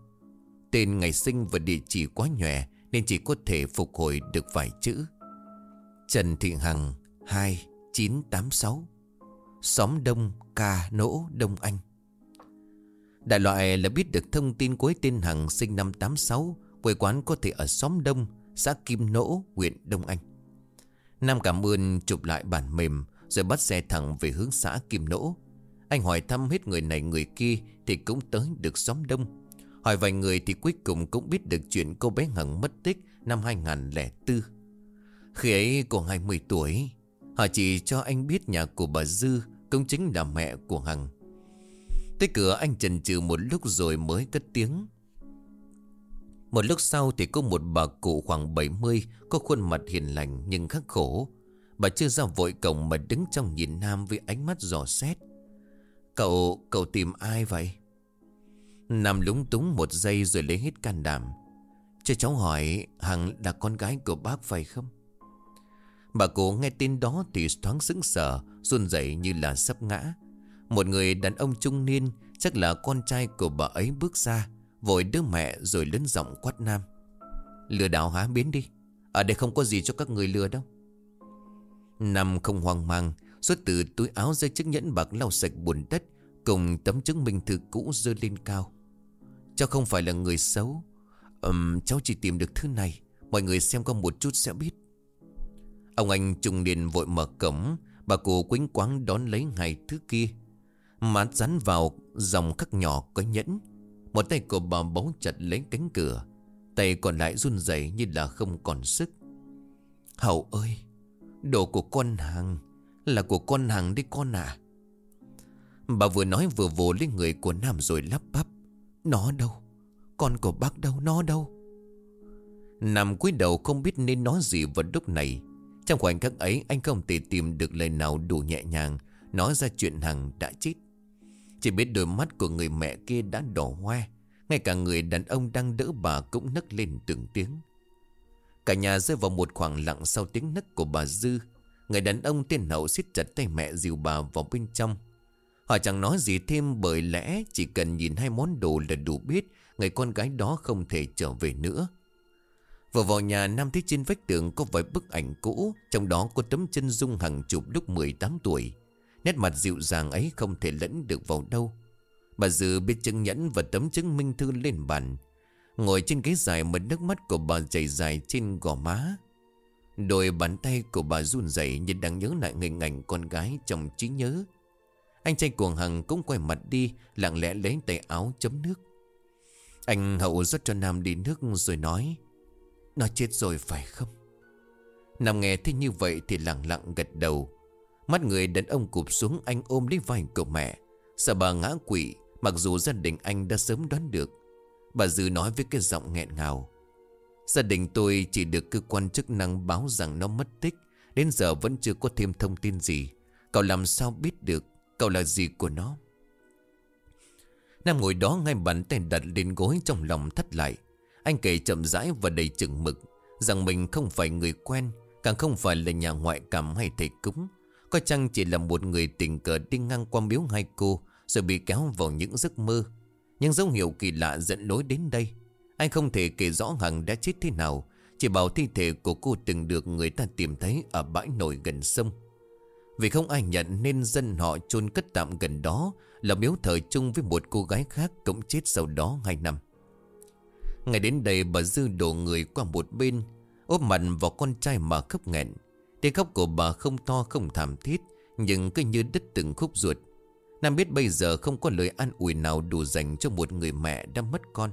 A: Tên ngày sinh và địa chỉ quá nhòe nên chỉ có thể phục hồi được vài chữ. Trần Thị Hằng 2986 Xóm Đông Ca Nỗ Đông Anh. Đại loại là biết được thông tin cuối tên Hằng sinh năm 86 Quê quán có thể ở xóm Đông Xã Kim Nỗ, huyện Đông Anh. Nam cảm ơn chụp lại bản mềm Rồi bắt xe thẳng về hướng xã Kim Nỗ. Anh hỏi thăm hết người này người kia Thì cũng tới được xóm đông. Hỏi vài người thì cuối cùng cũng biết được chuyện cô bé Hằng mất tích năm 2004 Khi ấy cô 20 tuổi Họ chỉ cho anh biết nhà của bà Dư Cũng chính là mẹ của Hằng. Tới cửa anh chần chừ một lúc rồi mới cất tiếng. Một lúc sau thì có một bà cụ khoảng 70 Có khuôn mặt hiền lành nhưng khắc khổ. Bà chưa ra vội cổng mà đứng trong nhìn Nam với ánh mắt giò xét. Cậu, cậu tìm ai vậy? Nam lúng túng một giây rồi lấy hết can đảm. Cho cháu hỏi, Hằng là con gái của bác phải không? Bà cụ nghe tin đó thì thoáng sững sờ, run rẩy như là sắp ngã. Một người đàn ông trung niên, Chắc là con trai của bà ấy bước ra, Vội đứa mẹ rồi lớn giọng quát nam. Lừa đảo hả? Biến đi. Ở đây không có gì cho các người lừa đâu. Nam không hoang mang, Xuất từ túi áo dây chiếc nhẫn bạc lau sạch bùn đất, Cùng tấm chứng minh thư cũ dơ lên cao. Cháu không phải là người xấu. Um, Cháu chỉ tìm được thứ này. Mọi người xem có một chút sẽ biết. Ông anh trung niên vội mở cổng. Bà cụ quính quáng đón lấy ngày thứ kia. Mát rắn vào dòng khắc nhỏ có nhẫn. Một tay của bà bấu chặt lấy cánh cửa. Tay còn lại run rẩy như là không còn sức. Hậu ơi Đồ của con hàng. Là của con hàng đi con à Bà vừa nói vừa vồ lên người của Nam rồi lắp bắp. Nó đâu? Con của bác đâu? Nó đâu? Nằm cúi đầu không biết nên nói gì vào lúc này. Trong khoảnh khắc ấy, anh không thể tìm được lời nào đủ nhẹ nhàng, Nói ra chuyện Hằng đã chết. Chỉ biết đôi mắt của người mẹ kia đã đỏ hoe, Ngay cả người đàn ông đang đỡ bà cũng nấc lên từng tiếng. Cả nhà rơi vào một khoảng lặng sau tiếng nấc của bà Dư. Người đàn ông tên hậu siết chặt tay mẹ dìu bà vào bên trong. Họ chẳng nói gì thêm bởi lẽ chỉ cần nhìn hai món đồ là đủ biết Người con gái đó không thể trở về nữa. Vừa vào nhà Nam thấy trên vách tường có vài bức ảnh cũ, Trong đó có tấm chân dung hàng chục lúc 18 tuổi. Nét mặt dịu dàng ấy không thể lẫn được vào đâu. Bà Dư biết chứng nhẫn và tấm chứng minh thư lên bàn. Ngồi trên ghế dài mà nước mắt của bà chảy dài trên gò má. Đôi bàn tay của bà run rẩy như đang nhớ lại hình ảnh con gái trong trí nhớ. Anh trai cuồng hằng cũng quay mặt đi, Lặng lẽ lấy tay áo chấm nước. Anh hậu rót cho Nam đi nước rồi nói, Nó chết rồi phải không? Nam nghe thế như vậy thì lặng lặng gật đầu. Mắt người đàn ông cụp xuống, anh ôm lấy vai của mẹ. Sợ bà ngã quỵ, Mặc dù gia đình anh đã sớm đoán được. Bà Dư nói với cái giọng nghẹn ngào, Gia đình tôi chỉ được cơ quan chức năng báo rằng nó mất tích, Đến giờ vẫn chưa có thêm thông tin gì. Cậu làm sao biết được? Cậu là gì của nó? Nam ngồi đó ngay bàn tay đặt lên gối trong lòng thắt lại. Anh kể chậm rãi và đầy chừng mực Rằng mình không phải người quen, Càng không phải là nhà ngoại cảm hay thầy cúng. Có chăng chỉ là một người tình cờ đi ngang qua miếu hai cô, Rồi bị kéo vào những giấc mơ? Nhưng dấu hiệu kỳ lạ dẫn lối đến đây. Anh không thể kể rõ Hằng đã chết thế nào, Chỉ bảo thi thể của cô từng được người ta tìm thấy Ở bãi nổi gần sông. Vì không ai nhận nên dân họ chôn cất tạm gần đó, Là miếu thờ chung với một cô gái khác Cũng chết sau đó 2 năm. Ngày đến đây, bà Dư đổ người qua một bên, Ốp mặt vào con trai mà khóc nghẹn. Tiếng khóc của bà không to, không thảm thiết, Nhưng cứ như đứt từng khúc ruột. Nam biết bây giờ không có lời an ủi nào đủ dành cho một người mẹ đã mất con.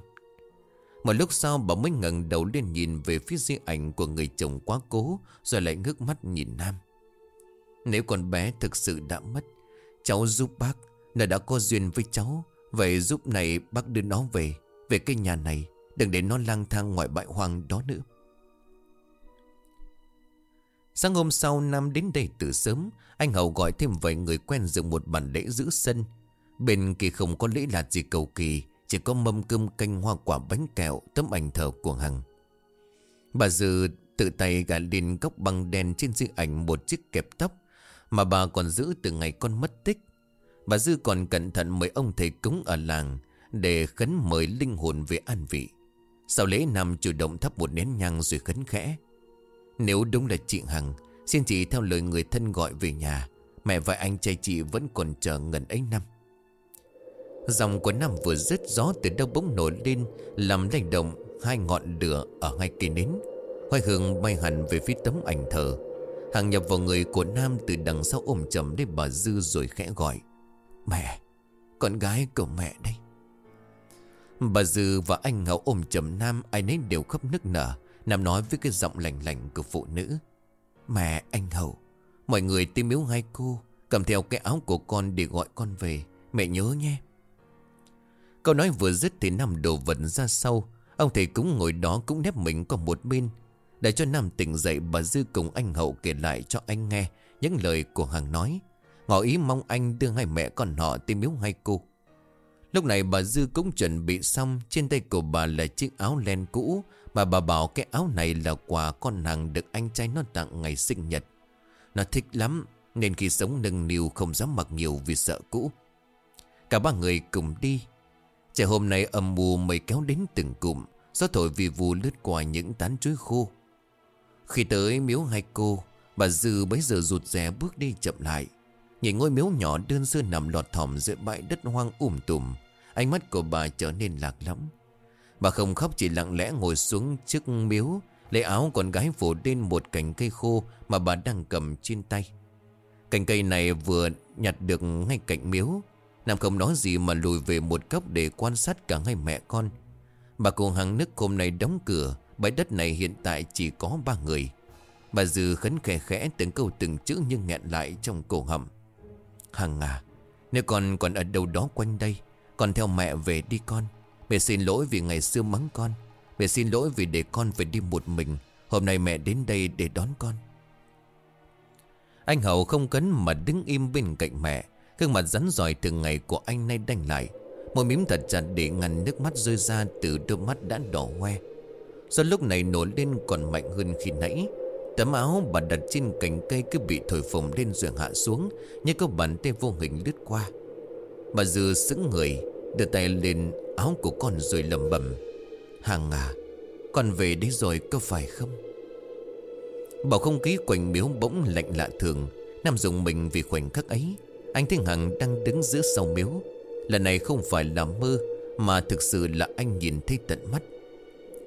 A: Một lúc sau, bà mới ngẩng đầu lên nhìn về phía di ảnh của người chồng quá cố, Rồi lại ngước mắt nhìn Nam. Nếu con bé thực sự đã mất, Cháu giúp bác Nó đã có duyên với cháu. Vậy giúp này bác đưa nó về Về cái nhà này. Đừng để nó lang thang ngoài bãi hoang đó nữa. Sáng hôm sau, Nam đến đây từ sớm. Anh Hậu gọi thêm vài người quen dựng một bàn lễ giữ sân. Bên kia không có lễ lạt gì cầu kỳ, Chỉ có mâm cơm canh hoa quả bánh kẹo, Tấm ảnh thờ của Hằng. Bà Dư tự tay gạt lên góc băng đen trên di ảnh một chiếc kẹp tóc. Mà bà còn giữ từ ngày con mất tích. Bà Dư còn cẩn thận mời ông thầy cúng ở làng Để khấn mời linh hồn về an vị. Sau lễ Nam chủ động thắp một nén nhang rồi khấn khẽ. Nếu đúng là chị Hằng, Xin chị theo lời người thân gọi về nhà. Mẹ và anh trai chị vẫn còn chờ ngần ấy năm. Dòng của năm vừa dứt gió từ đâu bỗng nổi lên, Làm lay động hai ngọn lửa ở hai cây nến. Hoài hương bay hẳn về phía tấm ảnh thờ. Hàng nhập vào người của Nam từ đằng sau ôm chầm đến bà Dư rồi khẽ gọi. Mẹ, Con gái của mẹ đây. Bà Dư và anh Ngọc ôm chầm Nam, Ai nấy đều khóc nức nở. Nam nói với cái giọng lành lành của phụ nữ. Mẹ, anh Hậu, Mọi người tìm miếu hai cô, Cầm theo cái áo của con để gọi con về. Mẹ nhớ nhé. Câu nói vừa dứt thì Nam đồ vật ra sau. Ông thầy cúng ngồi đó cũng nép mình qua một bên. Để cho Nam tỉnh dậy Bà Dư cùng anh Hậu kể lại cho anh nghe Những lời của Hằng nói. Ngỏ ý mong anh đưa hai mẹ con họ tìm miếu hai cô. Lúc này bà Dư cũng chuẩn bị xong, Trên tay của bà là chiếc áo len cũ. Mà bà bảo cái áo này là quà con nàng được anh trai nó tặng ngày sinh nhật. Nó thích lắm, Nên khi sống nâng niu không dám mặc nhiều vì sợ cũ. Cả ba người cùng đi. Trời hôm nay âm mù mây kéo đến từng cụm, Gió thổi vì vù lướt qua những tán chuối khô. Khi tới miếu hai cô, Bà Dư bấy giờ rụt rè bước đi chậm lại. Nhìn ngôi miếu nhỏ đơn sơ nằm lọt thỏm giữa bãi đất hoang ủm tùm, Ánh mắt của bà trở nên lạc lắm Bà không khóc, chỉ lặng lẽ ngồi xuống trước miếu, Lấy áo con gái phủ lên một cành cây khô Mà bà đang cầm trên tay. Cành cây này vừa nhặt được ngay cạnh miếu Nam không nói gì mà lùi về một góc để quan sát cả hai mẹ con. Bà cùng hàng nước hôm nay đóng cửa Bãi đất này hiện tại chỉ có ba người. Bà Dư khấn khẽ khẽ từng câu từng chữ nhưng nghẹn lại trong cổ họng. Hằng à Nếu con còn ở đâu đó quanh đây, Con theo mẹ về đi con. Mẹ xin lỗi vì ngày xưa mắng con. Mẹ xin lỗi vì để con phải đi một mình. Hôm nay mẹ đến đây để đón con. Anh Hậu không cấn mà đứng im bên cạnh mẹ. Gương mặt rắn giỏi từng ngày của anh nay đành lại. Một miếng thật chặt để ngăn nước mắt rơi ra từ đôi mắt đã đỏ hoe. Do lúc này nổi lên còn mạnh hơn khi nãy. Tấm áo bà đặt trên cành cây cứ bị thổi phồng lên rồi hạ xuống, Như có bàn tay vô hình lướt qua. Bà Dư sững người, Đưa tay lên áo của con rồi lầm bầm Hàng à Con về đấy rồi có phải không? Bảo không khí quanh miếu bỗng lạnh lạ thường, Nam dùng mình vì khoảnh khắc ấy, Anh Thiên Hằng đang đứng giữa sau miếu. Lần này không phải là mơ, Mà thực sự là anh nhìn thấy tận mắt.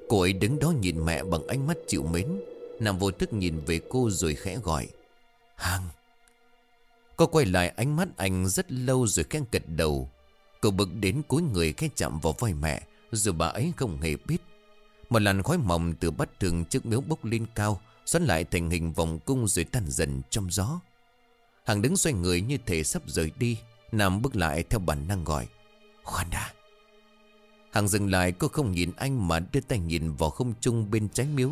A: Cô ấy đứng đó nhìn mẹ bằng ánh mắt chịu mến, nằm vô thức nhìn về cô rồi khẽ gọi, Hằng. Cô quay lại ánh mắt anh rất lâu rồi khẽ gật đầu. Cô bực đến cuối người khẽ chạm vào vai mẹ, Dù bà ấy không hề biết. Một làn khói mỏng từ bất thường trước miếu bốc lên cao, Xoắn lại thành hình vòng cung rồi tan dần trong gió. Hằng đứng xoay người như thể sắp rời đi Nam bước lại theo bản năng gọi, Khoan đã. Hằng dừng lại, cô không nhìn anh mà đưa tay nhìn vào không trung bên trái miếu.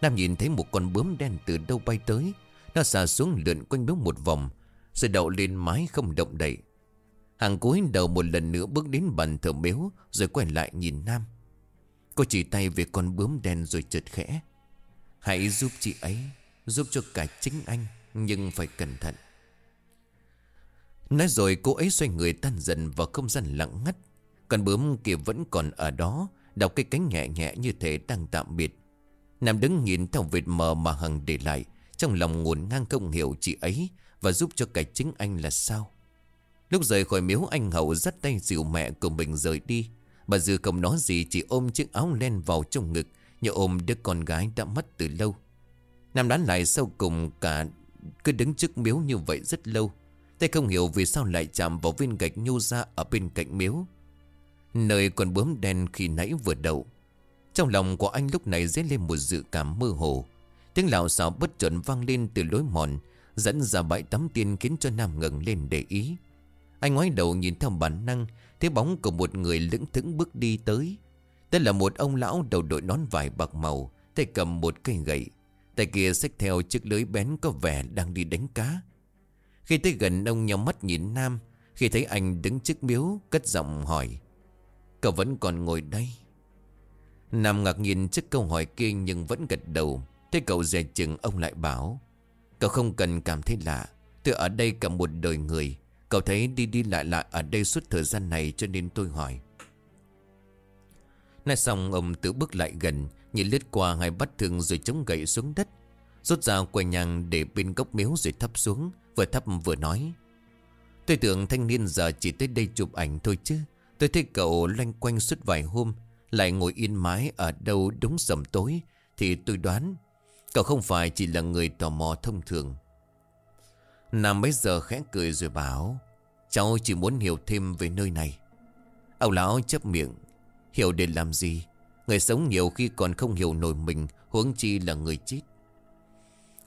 A: Nam nhìn thấy một con bướm đen từ đâu bay tới. Nó xà xuống lượn quanh miếu một vòng, Rồi đậu lên mái không động đậy. Hàng cúi đầu một lần nữa bước đến bàn thờ miếu, Rồi quay lại nhìn Nam. Cô chỉ tay về con bướm đen rồi chợt khẽ. Hãy giúp chị ấy, Giúp cho cả chính anh, Nhưng phải cẩn thận. Nói rồi cô ấy xoay người tan dần vào không gian lặng ngắt. Con bướm kia vẫn còn ở đó, Đọc cái cánh nhẹ nhẹ như thể đang tạm biệt. Nam đứng nhìn theo vệt mờ mà Hằng để lại, Trong lòng ngổn ngang không hiểu chị ấy Và giúp cho cả chính anh là sao. Lúc rời khỏi miếu, anh Hậu dắt tay dịu mẹ của mình rời đi. Bà Dư không nói gì, chỉ ôm chiếc áo len vào trong ngực Như ôm đứa con gái đã mất từ lâu. Nam đoán lại sau cùng cả cứ đứng trước miếu như vậy rất lâu. Tay không hiểu vì sao lại chạm vào viên gạch nhô ra ở bên cạnh miếu. Nơi con bướm đen khi nãy vừa đậu Trong lòng của anh lúc này dấy lên một dự cảm mơ hồ. Tiếng lào xào bất chợt vang lên từ lối mòn, Dẫn ra bãi tắm tiên khiến cho Nam ngừng lên để ý. Anh ngoái đầu nhìn theo bản năng, Thấy bóng của một người lững thững bước đi tới. Tên là một ông lão đầu đội nón vải bạc màu, Tay cầm một cây gậy. Tay kia xách theo chiếc lưới bén có vẻ đang đi đánh cá. Khi tới gần, ông nhắm mắt nhìn Nam. Khi thấy anh đứng trước miếu, Cất giọng hỏi. Cậu vẫn còn ngồi đây. Nam ngạc nhìn trước câu hỏi kia Nhưng vẫn gật đầu. Thế cậu dè chừng ông lại bảo, Cậu không cần cảm thấy lạ. Tôi ở đây cả một đời người. Cậu thấy đi đi lại lại ở đây suốt thời gian này Cho nên tôi hỏi. Nói xong, ông tự bước lại gần, Nhìn lướt qua hai bắt thương rồi chống gậy xuống đất. Rút ra quầy nhang để bên gốc miếu rồi thấp xuống, Vừa thấp vừa nói, Tôi tưởng thanh niên giờ chỉ tới đây chụp ảnh thôi chứ. Tôi thấy cậu loanh quanh suốt vài hôm, Lại ngồi yên mái ở đâu đúng sầm tối, Thì tôi đoán Cậu không phải chỉ là người tò mò thông thường. Nam mấy giờ khẽ cười rồi bảo, Cháu chỉ muốn hiểu thêm về nơi này. Ông lão chấp miệng, Hiểu để làm gì? Người sống nhiều khi còn không hiểu nổi mình, Huống chi là người chết.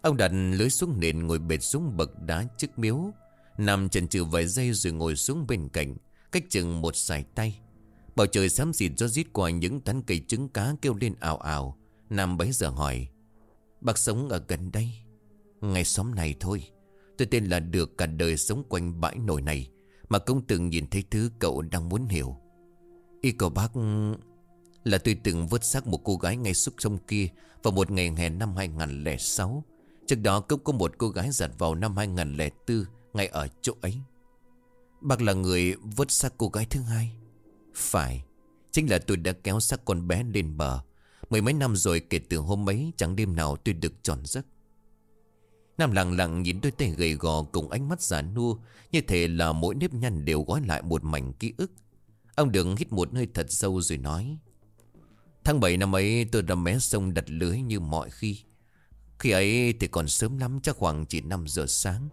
A: Ông đặt lưới xuống nền ngồi bệt xuống bậc đá trước miếu. Nằm chần chừ vài giây rồi ngồi xuống bên cạnh. Cách chừng một sải tay. Bầu trời xám xịt do rít qua những tán cây trứng cá kêu lên ảo ảo Nam bấy giờ hỏi, Bác sống ở gần đây? Ngay xóm này thôi. Tôi tên là được cả đời sống quanh bãi nổi này, Mà cũng từng nhìn thấy thứ cậu đang muốn hiểu. Ý của bác Là tôi từng vớt xác một cô gái ngay xúc sông kia Vào một ngày hè năm 2006 Trước đó cũng có một cô gái giặt vào năm 2004 Ngay ở chỗ ấy. Bác là người vớt xác cô gái thứ hai. Phải, Chính là tôi đã kéo xác con bé lên bờ. Mười mấy năm rồi kể từ hôm ấy Chẳng đêm nào tôi được tròn giấc. Nam lặng lặng nhìn đôi tay gầy gò Cùng ánh mắt giả nua, Như thể là mỗi nếp nhăn đều gói lại một mảnh ký ức. Ông đứng hít một hơi thật sâu rồi nói, Tháng 7 năm ấy tôi ra mé sông đặt lưới như mọi khi. Khi ấy thì còn sớm lắm, chắc khoảng chỉ 5 giờ sáng.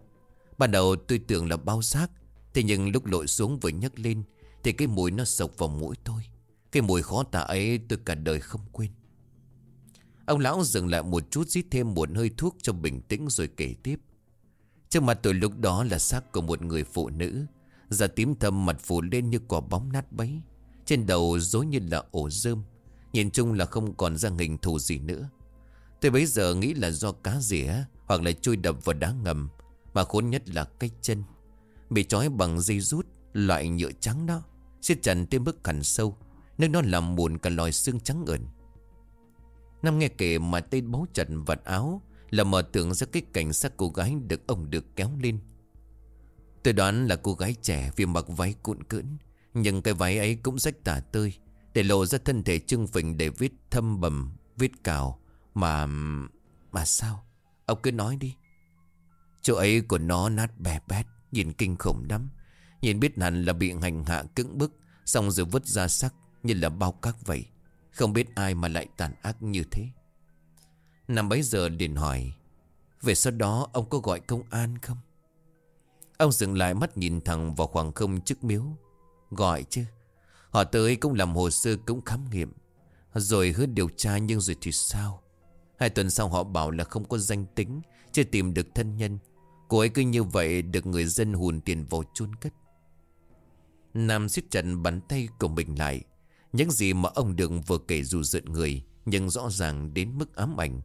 A: Ban đầu tôi tưởng là bao xác Thế nhưng lúc lội xuống vừa nhấc lên, Thì cái mùi nó sộc vào mũi tôi. Cái mùi khó tả ấy tôi cả đời không quên. Ông lão dừng lại một chút, Rít thêm một hơi thuốc cho bình tĩnh rồi kể tiếp. Trước mặt tôi lúc đó là xác của một người phụ nữ. Da tím thâm mặt phủ lên như quả bóng nát bấy. Trên đầu dối như là ổ rơm. Nhìn chung là không còn ra hình thù gì nữa. Tôi bấy giờ nghĩ là do cá rỉa, Hoặc là chui đập vào đá ngầm. Mà khốn nhất là cái chân. Bị trói bằng dây rút Loại nhựa trắng đó siết chặt tới mức khẩn sâu Nơi nó làm buồn cả loài xương trắng ẩn. Năm nghe kể mà tay bấu chặt vạt áo Là mở tưởng ra cái cảnh sát cô gái được ông được kéo lên. Tôi đoán là cô gái trẻ vì mặc váy cuộn cưỡn Nhưng cái váy ấy cũng rách tả tơi Để lộ ra thân thể trưng phình để viết thâm bầm, viết cào. Mà... mà sao? Ông cứ nói đi. Chỗ ấy của nó nát bè bét. Nhìn kinh khủng lắm. Nhìn biết hẳn là bị hành hạ cứng bức, Xong rồi vứt ra sắc Như là bao cát vậy. Không biết ai mà lại tàn ác như thế. Năm bấy giờ liền hỏi, Về sau đó ông có gọi công an không? Ông dừng lại mắt nhìn thẳng vào khoảng không trước miếu. Gọi chứ. Họ tới cũng làm hồ sơ cũng khám nghiệm. Rồi hứa điều tra nhưng rồi thì sao? Hai tuần sau họ bảo là không có danh tính, Chưa tìm được thân nhân. Cô ấy cứ như vậy được người dân hùn tiền vào chôn cất. Nam siết chặt bàn tay của mình lại. Những gì mà ông Đường vừa kể dù giận người, Nhưng rõ ràng đến mức ám ảnh.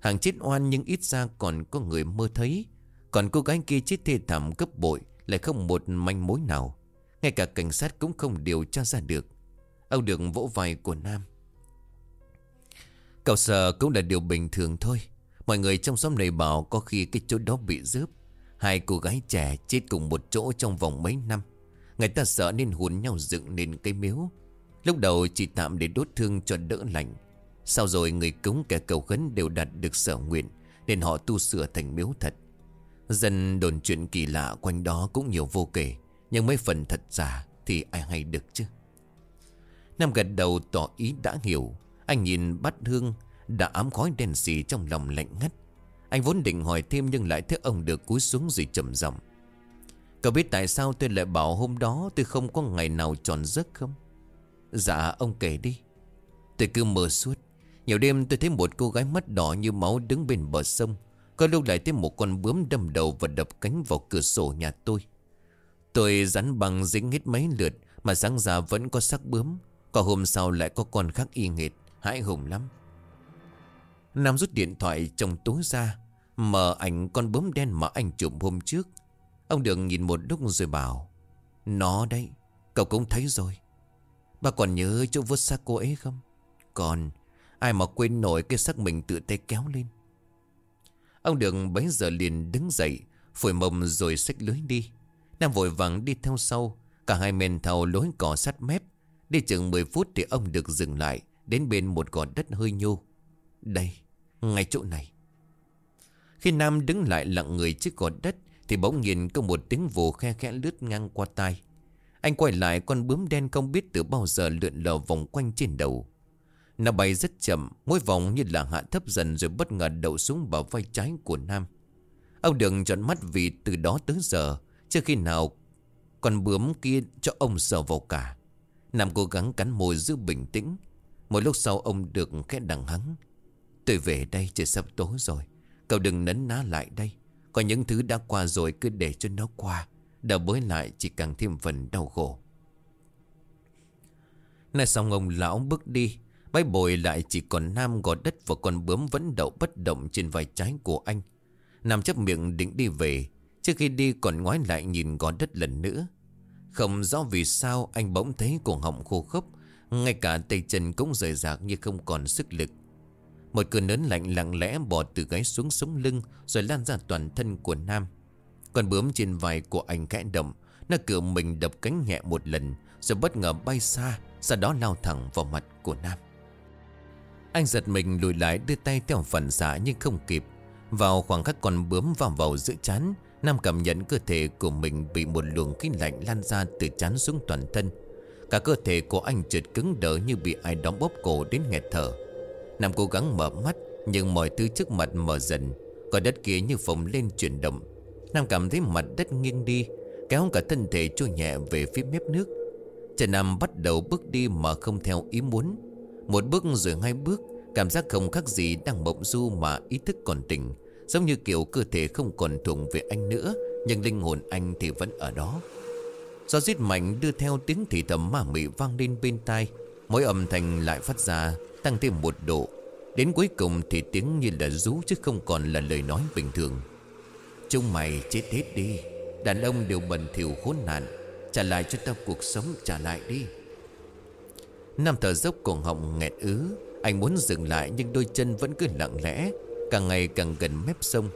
A: Hàng chết oan nhưng ít ra còn có người mơ thấy. Còn cô gái kia chết thê thảm gấp bội, Lại không một manh mối nào. Ngay cả cảnh sát cũng không điều tra ra được. Ông Đường vỗ vai của Nam. Cậu sợ cũng là điều bình thường thôi. Mọi người trong xóm này bảo có khi cái chỗ đó bị rớp. Hai cô gái trẻ chết cùng một chỗ trong vòng mấy năm. Người ta sợ nên hùn nhau dựng nên cây miếu. Lúc đầu chỉ tạm để đốt thương cho đỡ lạnh. Sau rồi người cúng kẻ cầu khấn đều đạt được sở nguyện, Nên họ tu sửa thành miếu thật. Dân đồn chuyện kỳ lạ quanh đó cũng nhiều vô kể, Nhưng mấy phần thật giả thì ai hay được chứ? Nam gật đầu tỏ ý đã hiểu. Anh nhìn bát hương đã ám khói đen xì trong lòng lạnh ngắt. Anh vốn định hỏi thêm nhưng lại thấy ông được cúi xuống rồi trầm giọng. Cậu biết tại sao tôi lại bảo hôm đó tôi không có ngày nào tròn giấc không? Dạ ông kể đi. Tôi cứ mơ suốt. Nhiều đêm tôi thấy một cô gái mắt đỏ như máu đứng bên bờ sông, Có lúc lại thấy một con bướm đâm đầu và đập cánh vào cửa sổ nhà tôi. Tôi rắn bằng dính hết mấy lượt Mà sáng ra vẫn có sắc bướm, Có hôm sau lại có con khác y nghệt, Hãi hùng lắm. Nam rút điện thoại trong túi ra, Mở ảnh con bướm đen mà anh chụp hôm trước. Ông Đường nhìn một lúc rồi bảo, Nó đấy, Cậu cũng thấy rồi. Bà còn nhớ chỗ vứt xác cô ấy không? Còn, Ai mà quên nổi cái xác mình tự tay kéo lên? Ông Đường bấy giờ liền đứng dậy, Phổi mông rồi xách lưới đi. Nam vội vàng đi theo sau, Cả hai men thầu lối cỏ sắt mép. Đi chừng 10 phút thì ông được dừng lại, Đến bên một gò đất hơi nhô. Đây, ngay chỗ này. Khi Nam đứng lại lặng người trước cột đất Thì bỗng nhìn có một tiếng vù khe khẽ lướt ngang qua tai. Anh quay lại con bướm đen không biết từ bao giờ lượn lờ vòng quanh trên đầu. Nó bay rất chậm Mỗi vòng như là hạ thấp dần rồi bất ngờ đậu xuống vào vai trái của Nam. Ông đừng trọn mắt vì từ đó tới giờ Trước khi nào con bướm kia cho ông sờ vào cả. Nam cố gắng cắn môi giữ bình tĩnh. Một lúc sau ông được khẽ đằng hắng. Tôi về đây trời sắp tối rồi. Cậu đừng nấn ná lại đây. Có những thứ đã qua rồi cứ để cho nó qua. Đã bới lại chỉ càng thêm phần đau khổ. Nói xong ông lão bước đi. Bái bồi lại chỉ còn Nam gọt đất Và con bướm vẫn đậu bất động trên vai trái của anh. Nam chấp miệng định đi về. Trước khi đi còn ngoái lại nhìn gò đất lần nữa. Không rõ vì sao anh bỗng thấy cổ họng khô khốc. Ngay cả tay chân cũng rời rạc như không còn sức lực. Một cơn lớn lạnh lặng lẽ bò từ gáy xuống sống lưng, Rồi lan ra toàn thân của Nam Con bướm trên vai của anh khẽ động, Nó cựa mình đập cánh nhẹ một lần, Rồi bất ngờ bay xa, Sau đó lao thẳng vào mặt của Nam Anh giật mình lùi lại đưa tay theo phần xả nhưng không kịp Vào khoảng khắc con bướm vào vào giữa chán, Nam cảm nhận cơ thể của mình bị một luồng khí lạnh lan ra từ chán xuống toàn thân. Cả cơ thể của anh trượt cứng đờ như bị ai đóng bóp cổ đến nghẹt thở. Nam cố gắng mở mắt nhưng mọi thứ trước mặt mở dần. Có đất kia như phồng lên chuyển động. Nam cảm thấy mặt đất nghiêng đi, kéo cả thân thể trôi nhẹ về phía mép nước. Trần Nam bắt đầu bước đi mà không theo ý muốn. Một bước rồi hai bước, cảm giác không khác gì đang mộng du mà ý thức còn tỉnh. Giống như kiểu cơ thể không còn thuộc về anh nữa Nhưng linh hồn anh thì vẫn ở đó Do giết mạnh đưa theo tiếng thì thầm ma mị vang lên bên tai Mỗi âm thanh lại phát ra Tăng thêm một độ. Đến cuối cùng thì tiếng như là rú Chứ không còn là lời nói bình thường. Chúng mày chết hết đi. Đàn ông đều bần thiểu khốn nạn. Trả lại cho tao cuộc sống, trả lại đi. Nam thở dốc cổ họng nghẹt ứ. Anh muốn dừng lại nhưng đôi chân vẫn cứ lặng lẽ, Càng ngày càng gần mép sông.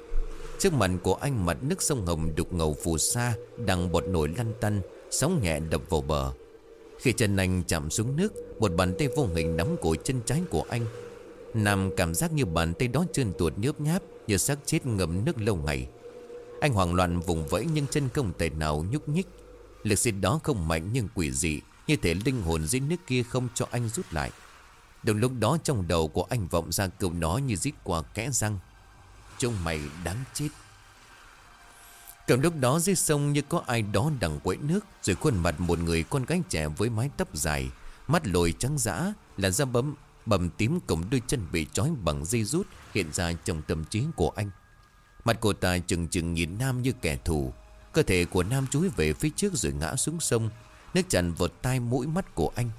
A: Trước mặt của anh mặt nước sông Hồng đục ngầu phù sa Đang bọt nổi lăn tăn, Sóng nhẹ đập vào bờ. Khi chân anh chạm xuống nước, Một bàn tay vô hình nắm cổ chân trái của anh. Nam cảm giác như bàn tay đó trơn tuột nhớp nháp, Như xác chết ngầm nước lâu ngày. Anh hoảng loạn vùng vẫy nhưng chân không thể nào nhúc nhích. Lực xịt đó không mạnh nhưng quỷ dị, Như thể linh hồn dưới nước kia không cho anh rút lại. Đồng lúc đó trong đầu của anh vọng ra câu nói như rít qua kẽ răng. Trông mày đáng chết. Cầm lúc đó dưới sông như có ai đó đằng quẫy nước, Rồi khuôn mặt một người con gái trẻ với mái tóc dài, Mắt lồi trắng dã Là da bấm, bầm tím cùng đôi chân bị trói bằng dây rút Hiện ra trong tâm trí của anh. Mặt cô ta chừng chừng nhìn Nam như kẻ thù. Cơ thể của Nam chúi về phía trước rồi ngã xuống sông, Nước chặn vào tai mũi mắt của anh.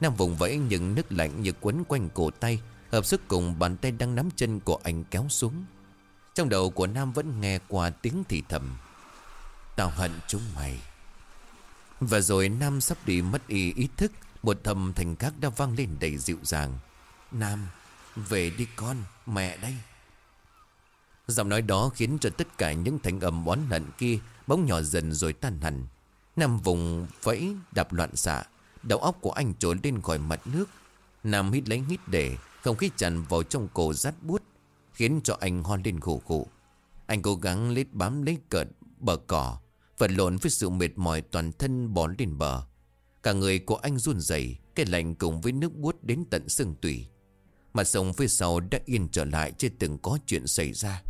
A: Nam vùng vẫy những nước lạnh như quấn quanh cổ tay, Hợp sức cùng bàn tay đang nắm chân của anh kéo xuống. Trong đầu của Nam vẫn nghe qua tiếng thì thầm. Tao hận chúng mày. Và rồi Nam sắp đi mất ý ý thức, Một thầm thành các đã vang lên đầy dịu dàng. Nam, Về đi con, Mẹ đây. Giọng nói đó khiến cho tất cả những thành âm oán hận kia Bỗng nhỏ dần rồi tan hẳn. Nam vùng vẫy đạp loạn xạ, Đầu óc của anh trốn lên khỏi mặt nước. Nam hít lấy hít để, Không khí tràn vào trong cổ rát bút Khiến cho anh ho lên khổ khổ. Anh cố gắng lết bám lấy cợt bờ cỏ Vật lộn với sự mệt mỏi toàn thân bò lên bờ. Cả người của anh run rẩy, Cái lạnh cùng với nước buốt đến tận xương tủy. Mặt sông phía sau đã yên trở lại Chưa từng có chuyện xảy ra.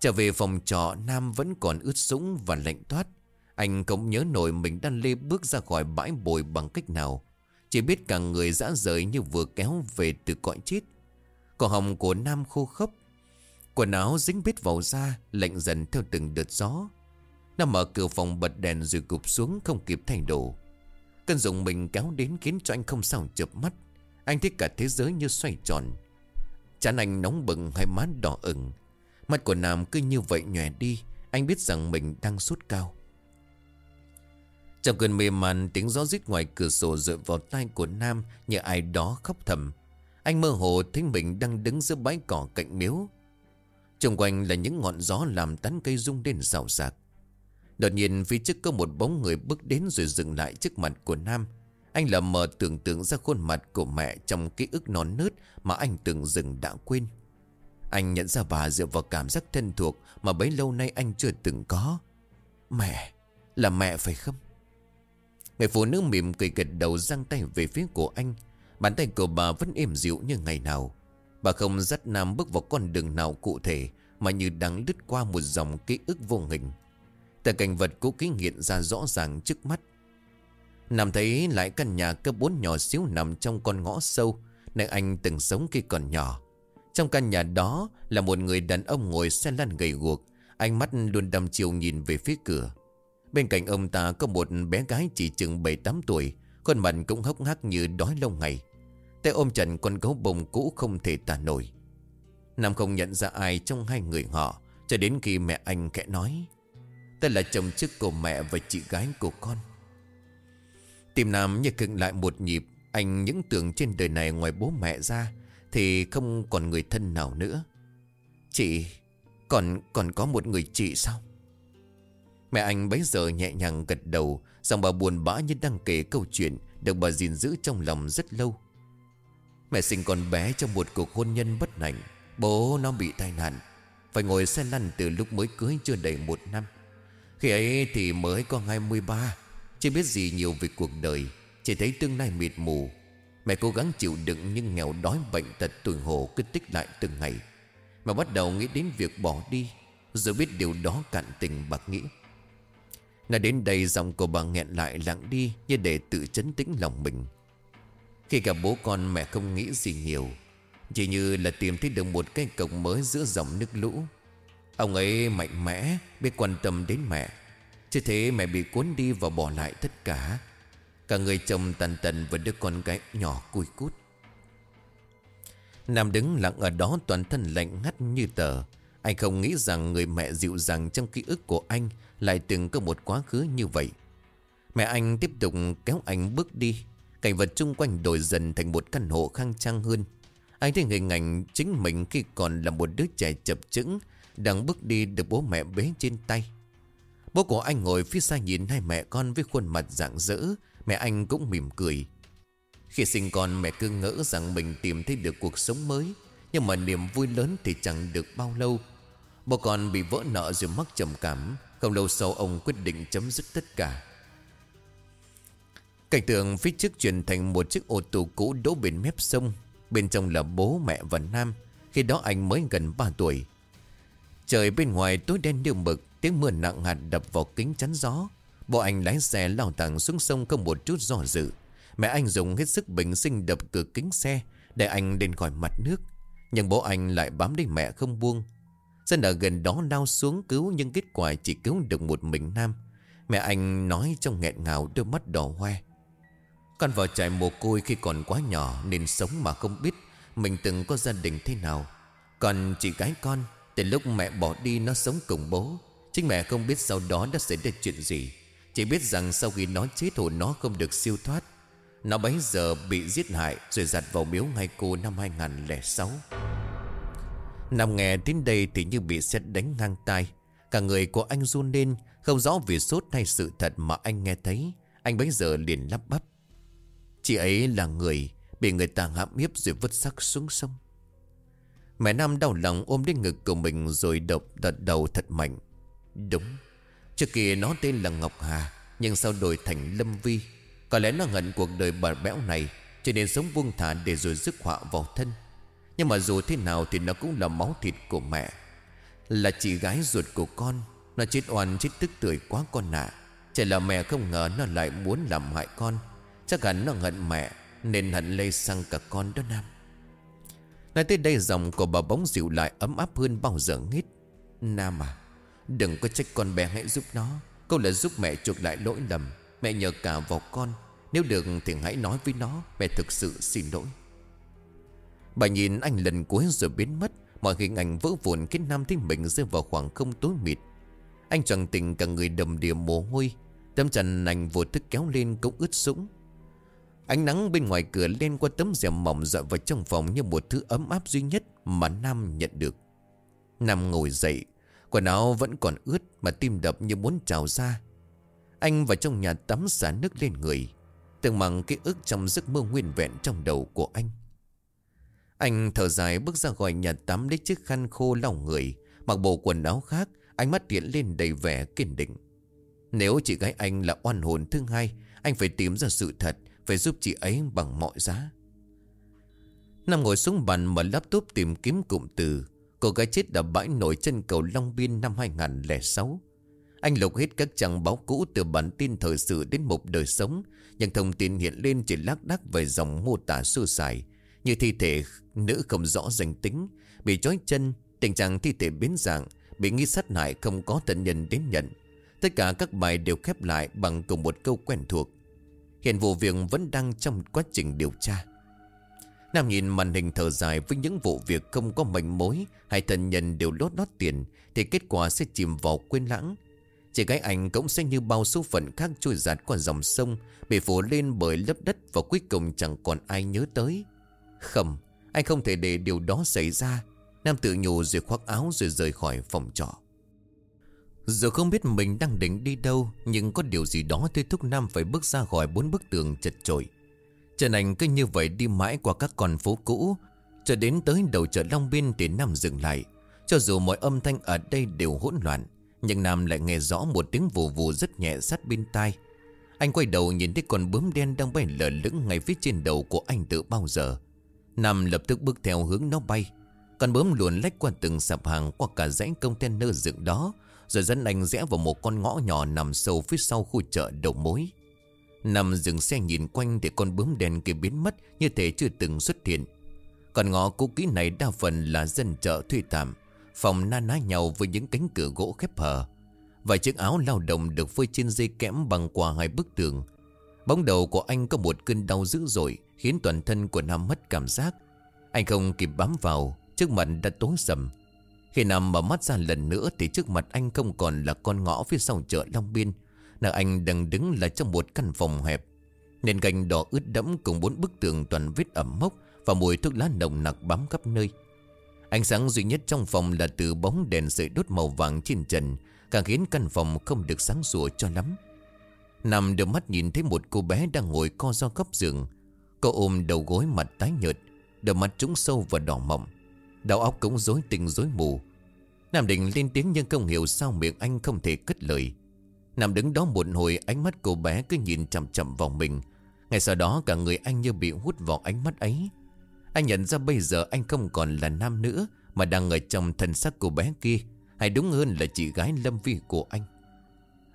A: Trở về phòng trọ Nam vẫn còn ướt sũng và lạnh toát. Anh không nhớ nổi mình đang lê bước ra khỏi bãi bồi bằng cách nào. Chỉ biết cả người dã rời như vừa kéo về từ cõi chết. Cổ hồng của Nam khô khốc. Quần áo dính bít vào da, Lạnh dần theo từng đợt gió. Nam mở cửa phòng bật đèn rồi gục xuống không kịp thay đồ. Cơn dùng mình kéo đến khiến cho anh không sao chợp mắt. Anh thấy cả thế giới như xoay tròn. Chán anh nóng bừng hai má đỏ ửng. Mắt của Nam cứ như vậy nhòe đi, Anh biết rằng mình đang sốt cao. Trong cơn mê man, Tiếng gió rít ngoài cửa sổ rội vào tai của Nam Như ai đó khóc thầm. Anh mơ hồ thấy mình đang đứng giữa bãi cỏ cạnh miếu. Xung quanh là những ngọn gió làm tán cây rung lên rào rạc. Đột nhiên, phía trước có một bóng người bước đến rồi dừng lại trước mặt của Nam. Anh lờ mờ tưởng tượng ra khuôn mặt của mẹ trong ký ức non nớt mà anh từng dừng đã quên. Anh nhận ra bà dựa vào cảm giác thân thuộc Mà bấy lâu nay anh chưa từng có. Mẹ, Là mẹ phải không? Người phụ nữ mỉm cười gật đầu giang tay về phía của anh. Bàn tay của bà vẫn êm dịu như ngày nào. Bà không dắt Nam bước vào con đường nào cụ thể, Mà như đang lướt qua một dòng ký ức vô hình. Tại cảnh vật cũ ký hiện ra rõ ràng trước mắt. Nam thấy lại căn nhà cấp bốn nhỏ xíu nằm trong con ngõ sâu, Nơi anh từng sống khi còn nhỏ. Trong căn nhà đó là một người đàn ông ngồi xe lăn gầy guộc, Ánh mắt luôn đăm chiều nhìn về phía cửa. Bên cạnh ông ta có một bé gái chỉ chừng 7-8 tuổi con mặt cũng hốc hác như đói lâu ngày. Tay ôm chặt con gấu bông cũ không thể tả nổi. Nam không nhận ra ai trong hai người họ, Cho đến khi mẹ anh khẽ nói Ta là chồng chức của mẹ và chị gái của con. Tìm Nam như cưng lại một nhịp, Anh những tưởng trên đời này ngoài bố mẹ ra, thì không còn người thân nào nữa. Chị, Còn còn có một người chị sao? Mẹ anh bấy giờ nhẹ nhàng gật đầu Rằng bà buồn bã như đang kể câu chuyện Được bà gìn giữ trong lòng rất lâu. Mẹ sinh con bé trong một cuộc hôn nhân bất hạnh, Bố nó bị tai nạn, Phải ngồi xe lăn từ lúc mới cưới chưa đầy một năm. Khi ấy thì mới có 23 Chưa biết gì nhiều về cuộc đời, Chỉ thấy tương lai mịt mù. Mẹ cố gắng chịu đựng nhưng nghèo đói bệnh tật tuổi hồ cứ tích lại từng ngày. Mà bắt đầu nghĩ đến việc bỏ đi, Rồi biết điều đó cạn tình bạc nghĩ Nói đến đây giọng của bà nghẹn lại lặng đi Như để tự chấn tĩnh lòng mình. Khi gặp bố con mẹ không nghĩ gì nhiều, Chỉ như là tìm thấy được một cái cổng mới giữa dòng nước lũ. Ông ấy mạnh mẽ Biết quan tâm đến mẹ, Chứ thế mẹ bị cuốn đi và bỏ lại tất cả. Cả người chồng tàn tần và đứa con gái nhỏ cùi cút. Nam đứng lặng ở đó toàn thân lạnh ngắt như tờ. Anh không nghĩ rằng người mẹ dịu dàng trong ký ức của anh lại từng có một quá khứ như vậy. Mẹ anh tiếp tục kéo anh bước đi. Cảnh vật chung quanh đổi dần thành một căn hộ khang trang hơn. Anh thấy hình ảnh chính mình khi còn là một đứa trẻ chập chững, Đang bước đi được bố mẹ bế trên tay. Bố của anh ngồi phía xa nhìn hai mẹ con với khuôn mặt rạng rỡ. Mẹ anh cũng mỉm cười. Khi sinh con, mẹ cứ ngỡ rằng mình tìm thấy được cuộc sống mới. Nhưng mà niềm vui lớn thì chẳng được bao lâu. Bố con bị vỡ nợ rồi mắc trầm cảm. Không lâu sau ông quyết định chấm dứt tất cả. Cảnh tượng phía trước chuyển thành một chiếc ô tô cũ đỗ bên mép sông, Bên trong là bố, mẹ và Nam. Khi đó anh mới gần 3 tuổi. Trời bên ngoài tối đen như mực, Tiếng mưa nặng hạt đập vào kính chắn gió. Bộ anh lái xe lao thẳng xuống sông không một chút do dự. Mẹ anh dùng hết sức bình sinh đập cửa kính xe, Để anh lên khỏi mặt nước. Nhưng bố anh lại bám đến mẹ không buông. Dân ở gần đó lao xuống cứu Nhưng kết quả chỉ cứu được một mình Nam. Mẹ anh nói trong nghẹn ngào đôi mắt đỏ hoe. Con vào trại mồ côi khi còn quá nhỏ Nên sống mà không biết Mình từng có gia đình thế nào. Còn chị gái con, Từ lúc mẹ bỏ đi nó sống cùng bố. Chính mẹ không biết sau đó đã xảy ra chuyện gì. Chỉ biết rằng sau khi nó chết hồn nó không được siêu thoát. Nó bấy giờ bị giết hại Rồi giặt vào miếu ngay cô năm 2006 Nam nghe đến đây thì như bị xét đánh ngang tai. Cả người của anh run lên, Không rõ vì sốt hay sự thật mà anh nghe thấy. Anh bấy giờ liền lắp bắp. Chị ấy là người Bị người ta hãm hiếp rồi vứt xác xuống sông. Mẹ Nam đau lòng ôm đến ngực của mình Rồi đập đặt đầu thật mạnh. Đúng, Trước kia nó tên là Ngọc Hà, Nhưng sau đổi thành Lâm Vi. Có lẽ nó hận cuộc đời bà bẽo này, Cho nên sống buông thả để rồi rước họa vào thân. Nhưng mà dù thế nào Thì nó cũng là máu thịt của mẹ. Là chị gái ruột của con, Nó chết oan, chết tức tưởi quá con nạ Chỉ là mẹ không ngờ nó lại muốn làm hại con. Chắc hẳn nó hận mẹ, Nên hận lây sang cả con đó Nam. Nói tới đây dòng của bà bóng dịu lại ấm áp hơn bao giờ hết. Nam à Đừng có trách con bé hãy giúp nó. Câu là giúp mẹ chuộc lại lỗi lầm. Mẹ nhờ cả vào con. Nếu được thì hãy nói với nó, Mẹ thực sự xin lỗi. Bà nhìn anh lần cuối rồi biến mất Mọi hình ảnh vỡ vụn khiến Nam thấy mình rơi vào khoảng không tối mịt Anh chẳng tình cả người đầm đìa mồ hôi tấm trần anh vô thức kéo lên cũng ướt sũng Ánh nắng bên ngoài cửa lên qua tấm rèm mỏng dọi vào trong phòng như một thứ ấm áp duy nhất mà Nam nhận được. Nam ngồi dậy, quần áo vẫn còn ướt mà tim đập như muốn trào ra. Anh vào trong nhà tắm xả nước lên người, từng màng ký ức trong giấc mơ nguyên vẹn trong đầu của anh. Anh thở dài bước ra khỏi nhà tắm lấy chiếc khăn khô lau người, mặc bộ quần áo khác, ánh mắt tiến lên đầy vẻ kiên định. Nếu chị gái anh là oan hồn thứ hai, anh phải tìm ra sự thật, phải giúp chị ấy bằng mọi giá. Nam ngồi xuống bàn mở laptop tìm kiếm cụm từ. Cô gái chết đã bãi nổi chân cầu Long Biên năm 2006 Anh lục hết các trang báo cũ từ bản tin thời sự đến mục đời sống. Nhưng thông tin hiện lên chỉ lác đác về dòng mô tả sơ sài như thi thể nữ không rõ danh tính Bị trói chân, tình trạng thi thể biến dạng Bị nghi sát hại không có tận nhân đến nhận. Tất cả các bài đều khép lại bằng cùng một câu quen thuộc. Hiện vụ việc vẫn đang trong quá trình điều tra. Nam nhìn màn hình thở dài với những vụ việc không có manh mối Hay thân nhân đều lót lót tiền Thì kết quả sẽ chìm vào quên lãng. Chị gái anh cũng sẽ như bao số phận khác trôi giạt qua dòng sông Bị phủ lên bởi lớp đất và cuối cùng chẳng còn ai nhớ tới. Không, anh không thể để điều đó xảy ra. Nam tự nhủ rồi khoác áo rồi rời khỏi phòng trọ. Giờ không biết mình đang định đi đâu Nhưng có điều gì đó thôi thúc Nam phải bước ra khỏi bốn bức tường chật chội. Trần Anh cứ như vậy đi mãi qua các con phố cũ Cho đến tới đầu chợ Long Biên thì Nam dừng lại. Cho dù mọi âm thanh ở đây đều hỗn loạn Nhưng Nam lại nghe rõ một tiếng vù vù rất nhẹ sát bên tai. Anh quay đầu nhìn thấy con bướm đen đang bay lờ lững ngay phía trên đầu của anh từ bao giờ. Nam lập tức bước theo hướng nó bay. Con bướm luồn lách qua từng sạp hàng qua cả dãy container dựng đó, rồi dẫn anh rẽ vào một con ngõ nhỏ nằm sâu phía sau khu chợ đầu mối. Nam dừng xe nhìn quanh để con bướm đèn kia biến mất Như thể chưa từng xuất hiện. Con ngõ cũ kỹ này đa phần là dân chợ thuê tạm, Phòng na ná nhau với những cánh cửa gỗ khép hờ. Vài chiếc áo lao động được phơi trên dây kẽm bằng qua hai bức tường. Bóng đầu của anh có một cơn đau dữ dội Khiến toàn thân của Nam mất cảm giác Anh không kịp bám vào Trước mặt đã tối sầm khi nằm mở mắt ra lần nữa thì trước mặt anh không còn là con ngõ phía sau chợ Long Biên. Nào anh đang đứng là trong một căn phòng hẹp. Nền gạch đỏ ướt đẫm cùng bốn bức tường toàn vết ẩm mốc và mùi thuốc lá nồng nặc bám khắp nơi. Ánh sáng duy nhất trong phòng là từ bóng đèn sợi đốt màu vàng trên trần, càng khiến căn phòng không được sáng sủa cho lắm. Nằm đưa mắt nhìn thấy một cô bé đang ngồi co do góc giường. Cô ôm đầu gối mặt tái nhợt, đôi mắt trũng sâu và đỏ mọng. Đầu óc cũng rối tình rối mù. Nam định lên tiếng nhưng không hiểu sao miệng anh không thể cất lời. Nam đứng đó một hồi ánh mắt cô bé cứ nhìn chậm chậm vào mình. Ngay sau đó cả người anh như bị hút vào ánh mắt ấy. Anh nhận ra bây giờ anh không còn là nam nữa Mà đang ở trong thân xác cô bé kia Hay đúng hơn là chị gái Lâm Vi của anh.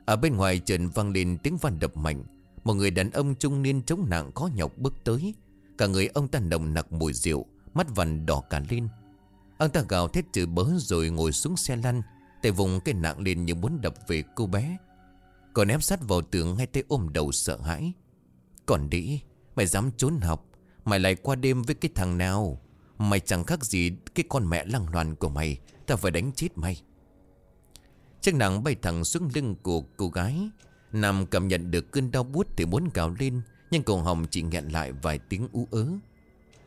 A: Ở bên ngoài trần vang lên tiếng van đập mạnh. Một người đàn ông trung niên chống nặng khó nhọc bước tới. Cả người ông ta nồng nặc mùi rượu, Mắt vằn đỏ cả lên. Ông ta gào thét chữ bớ rồi ngồi xuống xe lăn, Tay vùng cái nặng lên như muốn đập về cô bé. Còn ép sát vào tường ngay tay ôm đầu sợ hãi. Còn đĩ Mày dám trốn học, Mày lại qua đêm với cái thằng nào? Mày chẳng khác gì cái con mẹ lăng loàn của mày, Tao phải đánh chết mày. Chiếc nặng bay thẳng xuống lưng của cô gái. Nam cảm nhận được cơn đau bút thì muốn gào lên, Nhưng cổ hồng chỉ nghẹn lại vài tiếng ú ớ.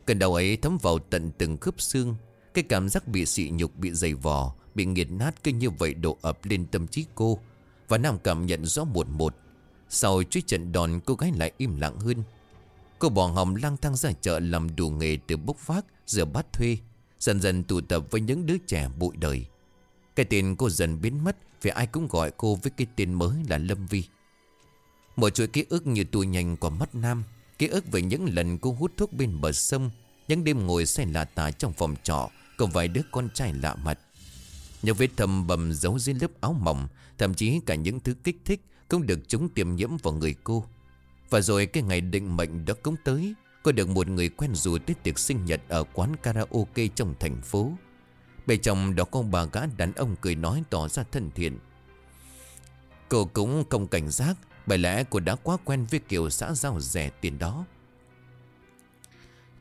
A: Cơn đau ấy thấm vào tận từng khớp xương, Cái cảm giác bị sỉ nhục, Bị dày vò, Bị nghiệt nát cứ như vậy đổ ập lên tâm trí cô. Và Nam cảm nhận rõ một một. Sau chuỗi trận đòn, cô gái lại im lặng hơn. Cô bỏ hồng lang thang ra chợ Làm đủ nghề từ bốc vác, Rửa bát thuê, Dần dần tụ tập với những đứa trẻ bụi đời. Cái tên cô dần biến mất, Vì ai cũng gọi cô với cái tên mới là Lâm Vi. Một chuỗi ký ức như tua nhanh qua mắt Nam, Ký ức về những lần cô hút thuốc bên bờ sông, Những đêm ngồi say lạ tà trong phòng trọ Cùng vài đứa con trai lạ mặt. Những vết thầm bầm giấu dưới lớp áo mỏng, Thậm chí cả những thứ kích thích Cũng được chúng tiêm nhiễm vào người cô. Và rồi cái ngày định mệnh đó cũng tới, Cô được một người quen rủ tới tiệc sinh nhật Ở quán karaoke trong thành phố. Bên trong đó có bà gã đàn ông cười nói tỏ ra thân thiện. Cô cũng không cảnh giác bởi lẽ cô đã quá quen với kiểu xã giao rẻ tiền đó.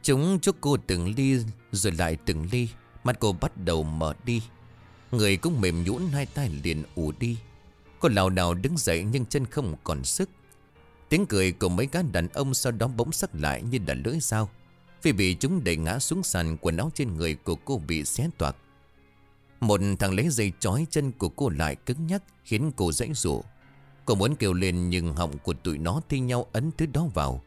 A: Chúng chúc cô từng ly, rồi lại từng ly. Mắt cô bắt đầu mở đi. Người cũng mềm nhũn hai tay liền ủ đi. Cô lào đào đứng dậy nhưng chân không còn sức. Tiếng cười của mấy gã đàn ông sau đó bỗng sắc lại như đàn lưỡi dao. Vì bị chúng đẩy ngã xuống sàn, quần áo trên người của cô bị xé toạc. Một thằng lấy dây chói chân của cô lại cứng nhắc, khiến cô dãy rủa. Cô muốn kêu lên nhưng họng của tụi nó thi nhau ấn thứ đó vào.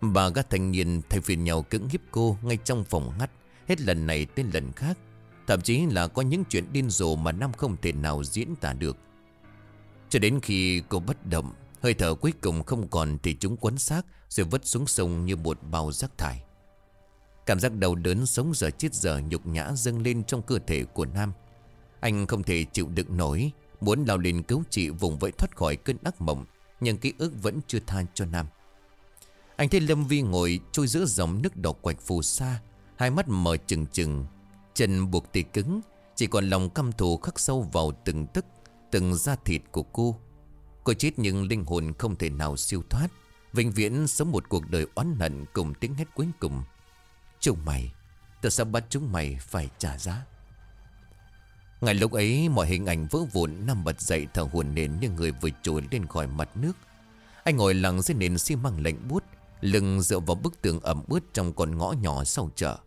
A: Bà gã thanh niên thay phiền nhau cứng hiếp cô ngay trong phòng ngắt, Hết lần này tới lần khác. Thậm chí là có những chuyện điên rồ mà Nam không thể nào diễn tả được. Cho đến khi cô bất động, Hơi thở cuối cùng không còn thì chúng quấn xác Rồi vứt xuống sông như một bao rác thải. Cảm giác đau đớn sống giờ chết giờ nhục nhã dâng lên trong cơ thể của Nam. Anh không thể chịu đựng nổi. Muốn lao lên cứu chị vùng vẫy thoát khỏi cơn ác mộng, Nhưng ký ức vẫn chưa tha cho Nam. Anh thấy Lâm Vi ngồi trôi giữa dòng nước đỏ quạch phù sa, Hai mắt mở trừng trừng Chân buộc tì cứng, Chỉ còn lòng căm thù khắc sâu vào từng tức, Từng da thịt của cô. Cô chết nhưng linh hồn không thể nào siêu thoát, Vĩnh viễn sống một cuộc đời oán hận Cùng tiếng hét cuối cùng. Chúng mày Tôi sẽ bắt chúng mày phải trả giá? Ngay lúc ấy, mọi hình ảnh vỡ vụn Nằm bật dậy thở hồn nền Như người vừa trồi lên khỏi mặt nước. Anh ngồi lặng dưới nền xi măng lạnh bút Lưng dựa vào bức tường ẩm ướt Trong con ngõ nhỏ sau chợ.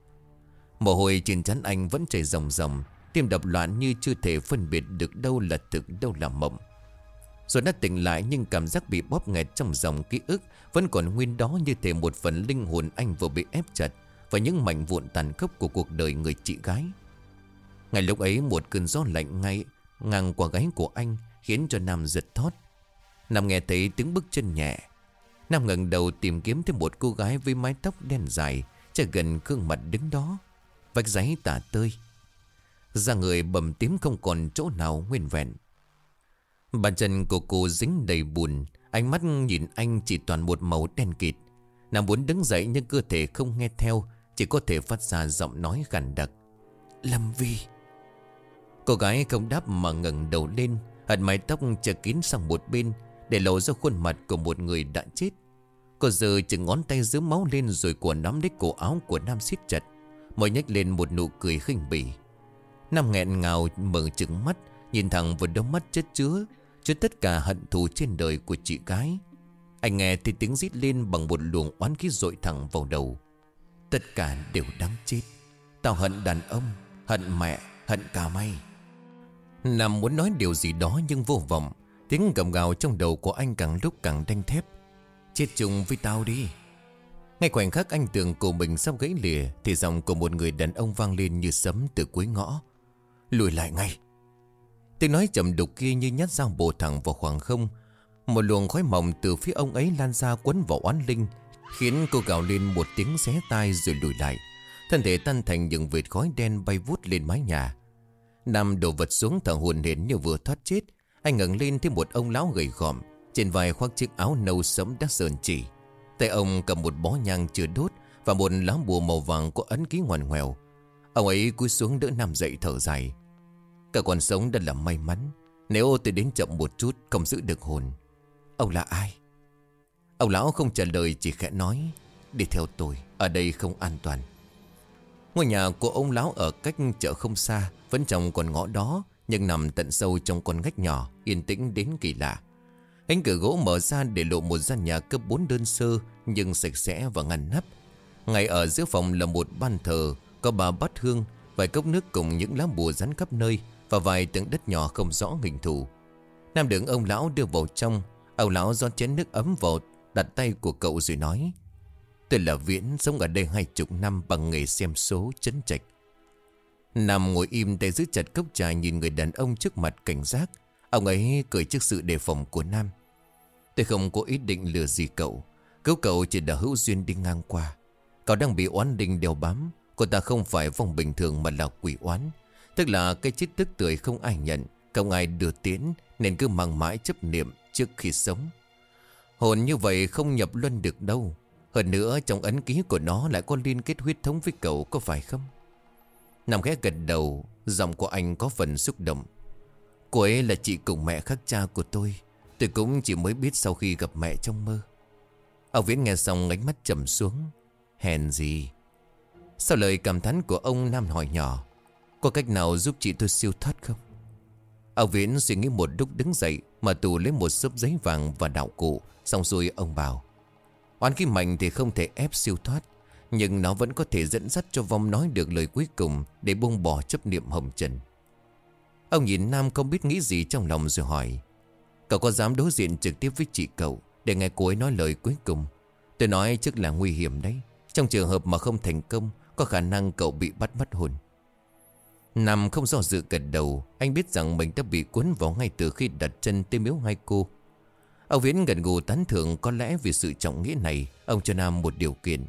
A: Mồ hôi trên chắn anh vẫn chảy ròng ròng, Tim đập loạn như chưa thể phân biệt được đâu là thực, đâu là mộng. Rồi đã tỉnh lại nhưng cảm giác bị bóp nghẹt trong dòng ký ức Vẫn còn nguyên đó như thể một phần linh hồn anh vừa bị ép chặt Và những mảnh vụn tàn khốc của cuộc đời người chị gái. Ngày lúc ấy một cơn gió lạnh ngay ngang qua gáy của anh, Khiến cho Nam giật thót. Nam nghe thấy tiếng bước chân nhẹ. Nam ngẩng đầu tìm kiếm thêm một cô gái với mái tóc đen dài Chạy gần gương mặt đứng đó, Vách giấy tả tơi. Da người bầm tím không còn chỗ nào nguyên vẹn. Bàn chân của cô dính đầy bùn, Ánh mắt nhìn anh chỉ toàn một màu đen kịt. Nàng muốn đứng dậy nhưng cơ thể không nghe theo, Chỉ có thể phát ra giọng nói gằn đặc. Lâm Vi. Cô gái không đáp mà ngẩng đầu lên Hạt mái tóc che kín sang một bên, Để lộ ra khuôn mặt của một người đã chết. Cô giờ chừng ngón tay giữ máu lên Rồi của nắm lấy cổ áo của Nam siết chặt, Mới nhếch lên một nụ cười khinh bỉ. Nam nghẹn ngào mở trừng mắt, Nhìn thẳng vào đôi mắt chất chứa Chứa tất cả hận thù trên đời của chị gái. Anh nghe thì tiếng rít lên Bằng một luồng oán khí dội thẳng vào đầu. Tất cả đều đáng chết. Tao hận đàn ông, Hận mẹ, Hận cả mày. Nam muốn nói điều gì đó nhưng vô vọng. Tiếng gầm gào trong đầu của anh càng lúc càng đanh thép. Chết chung với tao đi. Ngay khoảnh khắc anh tưởng cổ mình sắp gãy lìa, Thì giọng của một người đàn ông vang lên như sấm từ cuối ngõ. Lùi lại ngay. Tiếng nói chậm đục kia như nhát dao bổ thẳng vào khoảng không. Một luồng khói mỏng từ phía ông ấy lan ra quấn vào oán linh, Khiến cô gào lên một tiếng xé tai rồi lùi lại. Thân thể tan thành những vệt khói đen bay vút lên mái nhà. Nam đổ vật xuống thở hồn hển như vừa thoát chết, Anh ngẩng lên thấy một ông lão gầy gòm, Trên vai khoác chiếc áo nâu sẫm đã sờn chỉ. Tay ông cầm một bó nhang chưa đốt Và một lá bùa màu vàng có ấn ký ngoằn ngoèo. Ông ấy cúi xuống đỡ nam dậy thở dài. Cả còn sống đã là may mắn, Nếu tôi đến chậm một chút Không giữ được hồn. Ông là ai? Ông lão không trả lời, chỉ khẽ nói, Đi theo tôi, Ở đây không an toàn. Ngôi nhà của ông lão ở cách chợ không xa, Vẫn trong con ngõ đó, Nhưng nằm tận sâu trong con ngách nhỏ, Yên tĩnh đến kỳ lạ. Cánh cửa gỗ mở ra để lộ một gian nhà cấp 4 đơn sơ, Nhưng sạch sẽ và ngăn nắp. Ngay ở giữa phòng là một ban thờ, Có bà bát hương, Vài cốc nước cùng những lá bùa rắn khắp nơi Và vài tượng đất nhỏ không rõ hình thù. Nam đứng ông lão đưa vào trong, Ông lão do chén nước ấm vào Đặt tay của cậu rồi nói Tôi là Viễn, sống ở đây hai chục năm Bằng nghề xem số, chấn trạch. Nằm ngồi im tay giữ chặt cốc trà Nhìn người đàn ông trước mặt cảnh giác. Ông ấy cười trước sự đề phòng của Nam. Tôi không có ý định lừa gì cậu. Cứu cậu chỉ đã hữu duyên đi ngang qua. Cậu đang bị oán đình đeo bám. Cô ta không phải vong bình thường mà là quỷ oán. Tức là cái chết tức tuổi không ai nhận. Không ai đưa tiến Nên cứ mang mãi chấp niệm trước khi sống. Hồn như vậy không nhập luân được đâu. Hơn nữa, trong ấn ký của nó lại có liên kết huyết thống với cậu, có phải không? Nằm ghé gật đầu, Giọng của anh có phần xúc động. Cô ấy là chị cùng mẹ khác cha của tôi. Tôi cũng chỉ mới biết sau khi gặp mẹ trong mơ. Ông Viễn nghe xong ánh mắt trầm xuống. Hèn gì? Sau lời cảm thán của ông Nam hỏi nhỏ, Có cách nào giúp chị tôi siêu thoát không? Ông Viễn suy nghĩ một lúc đứng dậy, Mà tù lấy một sấp giấy vàng và đạo cụ, Xong rồi ông bảo Oán khí mạnh thì không thể ép siêu thoát, Nhưng nó vẫn có thể dẫn dắt cho vong nói được lời cuối cùng Để buông bỏ chấp niệm hồng trần. Ông nhìn Nam không biết nghĩ gì trong lòng rồi hỏi, Cậu có dám đối diện trực tiếp với chị cậu Để nghe cô ấy nói lời cuối cùng? Tôi nói trước là nguy hiểm đấy, Trong trường hợp mà không thành công, Có khả năng cậu bị bắt mất hồn. Nam không do dự gật đầu, Anh biết rằng mình đã bị cuốn vào ngay từ khi đặt chân tới miếu hai cô. Ông Viễn gần gù tán thưởng Có lẽ vì sự trọng nghĩa này, Ông cho Nam một điều kiện.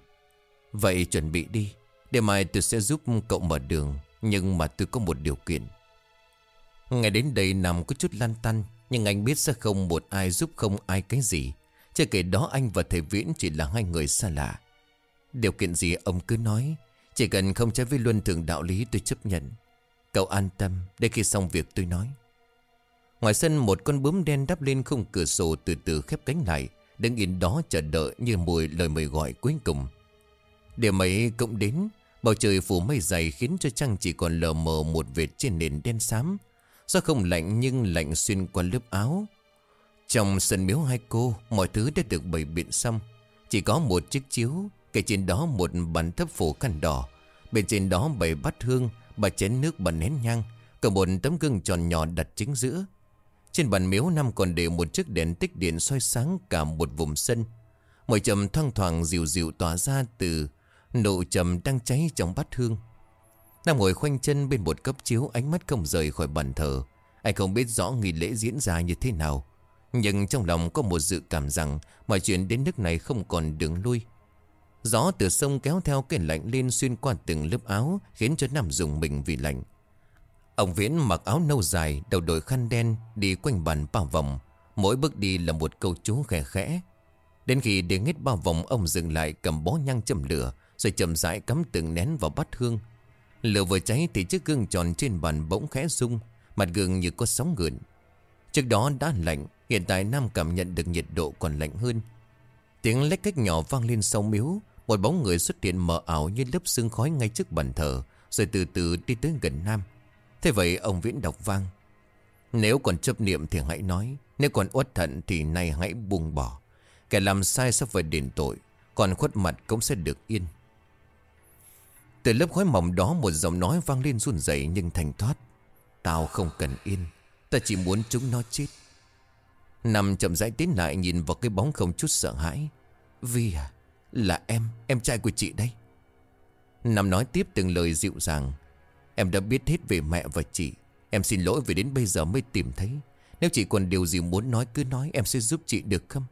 A: Vậy chuẩn bị đi, Để mai tôi sẽ giúp cậu mở đường, Nhưng mà tôi có một điều kiện. Ngày đến đây Nam có chút lan tăn, Nhưng anh biết sẽ không một ai giúp không ai cái gì. Chưa kể đó anh và thầy Viễn chỉ là hai người xa lạ. Điều kiện gì ông cứ nói, Chỉ cần không trái với luân thường đạo lý tôi chấp nhận. Cậu an tâm, Để khi xong việc tôi nói. Ngoài sân, một con bướm đen đắp lên khung cửa sổ từ từ khép cánh lại, Đứng yên đó chờ đợi như mùi lời mời gọi cuối cùng. Điểm ấy cũng đến, Bầu trời phủ mây dày khiến cho trăng chỉ còn lờ mờ một vệt trên nền đen xám. Do không lạnh nhưng lạnh xuyên qua lớp áo. Trong sân miếu hai cô, Mọi thứ đã được bày biện xong. Chỉ có một chiếc chiếu, Kể trên đó một bàn thấp phủ khăn đỏ. Bên trên đó bày bát hương Bà chén nước bà nén nhang Cả một tấm gương tròn nhỏ đặt chính giữa. Trên bàn miếu năm còn để một chiếc đèn tích điện soi sáng cả một vùng sân. Mùi trầm thoang thoảng dịu dịu tỏa ra từ nụ trầm đang cháy trong bát hương. Nam ngồi khoanh chân bên một cấp chiếu ánh mắt không rời khỏi bàn thờ Anh không biết rõ nghi lễ diễn ra như thế nào. Nhưng trong lòng có một dự cảm rằng Mọi chuyện đến nước này không còn đường lui. Gió từ sông kéo theo cái lạnh lên xuyên qua từng lớp áo, Khiến cho Nam dùng mình vì lạnh. Ông Viễn mặc áo nâu dài, Đầu đội khăn đen, Đi quanh bàn bao vòng. Mỗi bước đi là một câu chú khẽ khẽ. Đến khi đến hết bao vòng, Ông dừng lại, cầm bó nhang châm lửa, Rồi chậm rãi cắm từng nén vào bát hương. Lửa vừa cháy thì chiếc gương tròn trên bàn bỗng khẽ rung, Mặt gương như có sóng gợn. Trước đó đã lạnh, Hiện tại Nam cảm nhận được nhiệt độ còn lạnh hơn. Tiếng lách cách nhỏ vang lên sau miếu, Một bóng người xuất hiện mờ ảo như lớp sương khói ngay trước bàn thờ, Rồi từ từ đi tới gần Nam. Thế vậy ông Viễn đọc vang Nếu còn chấp niệm thì hãy nói Nếu còn uất thận thì nay hãy buông bỏ Kẻ làm sai sẽ phải đền tội Còn khuất mặt cũng sẽ được yên từ lớp khói mỏng đó một giọng nói vang lên run rẩy nhưng thành thoát. Tao không cần yên. Ta chỉ muốn chúng nó chết. Nằm chậm rãi tiến lại nhìn vào cái bóng không chút sợ hãi. Vi à, là em, em trai của chị đây. Nằm nói tiếp từng lời dịu dàng. Em đã biết hết về mẹ và chị. Em xin lỗi vì đến bây giờ mới tìm thấy. Nếu chị còn điều gì muốn nói cứ nói, em sẽ giúp chị được không?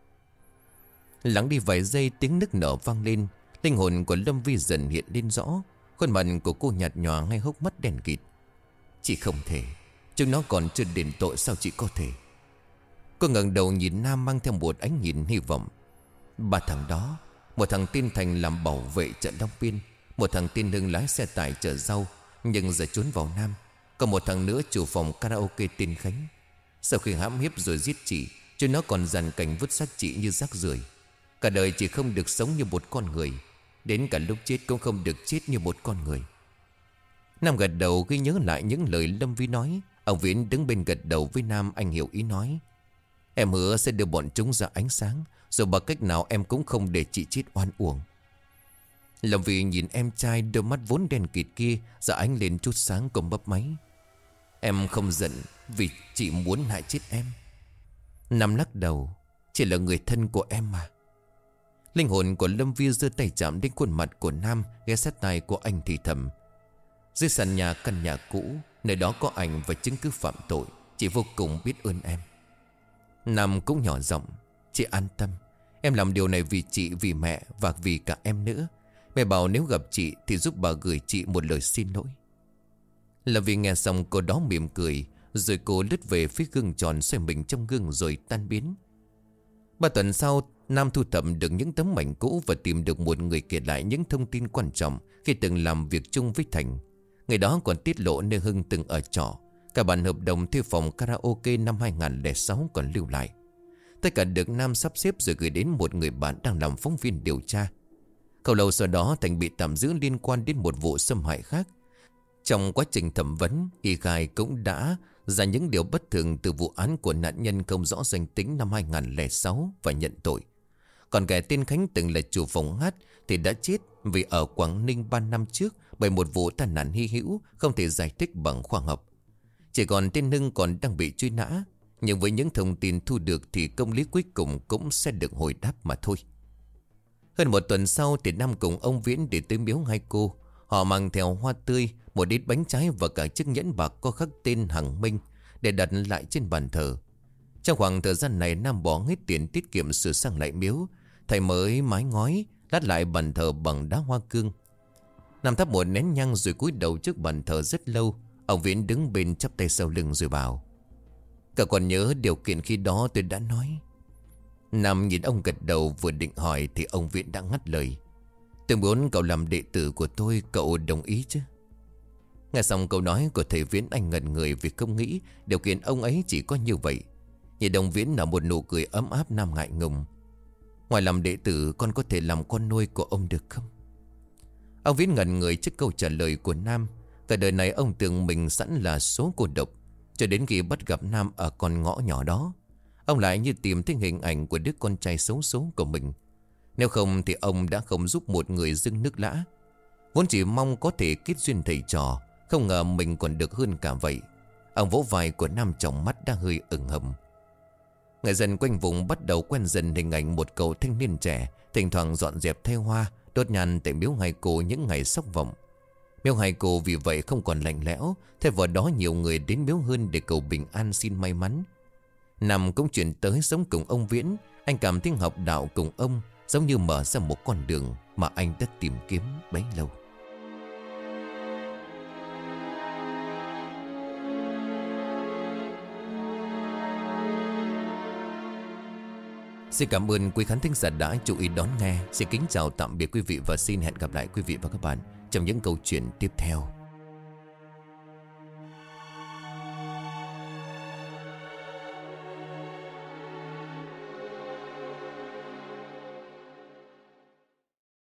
A: Lắng đi vài giây, tiếng nức nở vang lên. Linh hồn của Lâm Vi dần hiện lên rõ. Khuôn mặt của cô nhạt nhòa ngay hốc mắt đèn kịt Chị không thể Chúng nó còn chưa đền tội sao chị có thể Cô ngẩng đầu nhìn Nam mang theo một ánh nhìn hy vọng Ba thằng đó, Một thằng tin Thành làm bảo vệ trận Long Biên, Một thằng tin Hưng lái xe tải chở rau nhưng giờ trốn vào Nam Còn một thằng nữa chủ phòng karaoke tin Khánh. Sau khi hãm hiếp rồi giết chị Chứ nó còn dàn cảnh vứt xác chị như rác rưởi. Cả đời chị không được sống như một con người, Đến cả lúc chết cũng không được chết như một con người. Nam gật đầu khi nhớ lại những lời Lâm Vi nói. Ông Viễn đứng bên gật đầu với Nam, anh hiểu ý nói. Em hứa sẽ đưa bọn chúng ra ánh sáng Rồi bằng cách nào em cũng không để chị chết oan uổng. Lâm vì nhìn em trai đôi mắt vốn đen kịt kia Giờ ánh lên chút sáng cùng bấp máy. Em không giận Vì chị muốn hại chết em. Nam lắc đầu Chỉ là người thân của em mà. Linh hồn của Lâm Vi giơ tay chạm đến khuôn mặt của Nam Ghé sát tay của anh thì thầm. Dưới sàn nhà căn nhà cũ Nơi đó có ảnh và chứng cứ phạm tội Chị vô cùng biết ơn em. Nam cũng nhỏ giọng Chị an tâm. Em làm điều này vì chị, vì mẹ và vì cả em nữa. Mẹ bảo nếu gặp chị Thì giúp bà gửi chị một lời xin lỗi. Là vì nghe xong cô đó mỉm cười, Rồi cô lướt về phía gương tròn Xoay mình trong gương rồi tan biến. Ba tuần sau, Nam thu thập được những tấm mảnh cũ Và tìm được một người kể lại những thông tin quan trọng Khi từng làm việc chung với Thành. Người đó còn tiết lộ nơi Hưng từng ở trọ. Cả bản hợp đồng thuê phòng karaoke năm 2006 còn lưu lại. Tất cả được Nam sắp xếp rồi gửi đến một người bạn đang làm phóng viên điều tra. Không lâu sau đó Thành bị tạm giữ liên quan đến một vụ xâm hại khác. Trong quá trình thẩm vấn, Y khai cũng đã ra những điều bất thường từ vụ án của nạn nhân không rõ danh tính năm 2006 và nhận tội. Còn kẻ tên Khánh từng là chủ phòng hát thì đã chết vì ở Quảng Ninh 3 năm trước bởi một vụ tai nạn hy hữu không thể giải thích bằng khoa học. Chỉ còn tên Hưng còn đang bị truy nã, Nhưng với những thông tin thu được Thì công lý cuối cùng cũng sẽ được hồi đáp mà thôi. Hơn một tuần sau Thì Nam cùng ông Viễn để tới miếu hai cô. Họ mang theo hoa tươi, Một ít bánh trái và cả chiếc nhẫn bạc Có khắc tên Hằng Minh Để đặt lại trên bàn thờ. Trong khoảng thời gian này, Nam bỏ hết tiền tiết kiệm sửa sang lại miếu. Thầy mới mái ngói, Lát lại bàn thờ bằng đá hoa cương. Nam thắp một nén nhang rồi cúi đầu trước bàn thờ rất lâu. Ông Viễn đứng bên chắp tay sau lưng rồi bảo Cả còn nhớ điều kiện khi đó tôi đã nói Nam nhìn ông gật đầu vừa định hỏi Thì ông Viễn đã ngắt lời. Tôi muốn cậu làm đệ tử của tôi, Cậu đồng ý chứ? Nghe xong câu nói của thầy Viễn, anh ngẩn người Vì không nghĩ điều kiện ông ấy chỉ có như vậy. Nhìn đồng Viễn là một nụ cười ấm áp Nam ngại ngùng. Ngoài làm đệ tử, con có thể làm con nuôi của ông được không? Ông Viễn ngẩn người trước câu trả lời của Nam. Cả đời này ông tưởng mình sẵn là số cô độc. Cho đến khi bắt gặp Nam ở con ngõ nhỏ đó Ông lại như tìm thấy hình ảnh của đứa con trai xấu số của mình. Nếu không thì ông đã không giúp một người dưng nước lã. Vốn chỉ mong có thể kết duyên thầy trò, Không ngờ mình còn được hơn cả vậy. Ông vỗ vai của Nam chồng mắt đã hơi ửng hầm. Người dân quanh vùng bắt đầu quen dần hình ảnh một cậu thanh niên trẻ, Thỉnh thoảng dọn dẹp thay hoa, Đốt nhàn tại miếu hài cổ những ngày sốc vọng. Miếu hai cô vì vậy không còn lạnh lẽo, Thay vào đó nhiều người đến miếu hơn để cầu bình an xin may mắn. Nằm cũng chuyển tới sống cùng ông Viễn. Anh cảm thấy học đạo cùng ông Giống như mở ra một con đường Mà anh đã tìm kiếm bấy lâu. Xin cảm ơn quý khán thính giả đã chú ý đón nghe. Xin kính chào tạm biệt quý vị và xin hẹn gặp lại quý vị và các bạn trong những câu chuyện tiếp theo.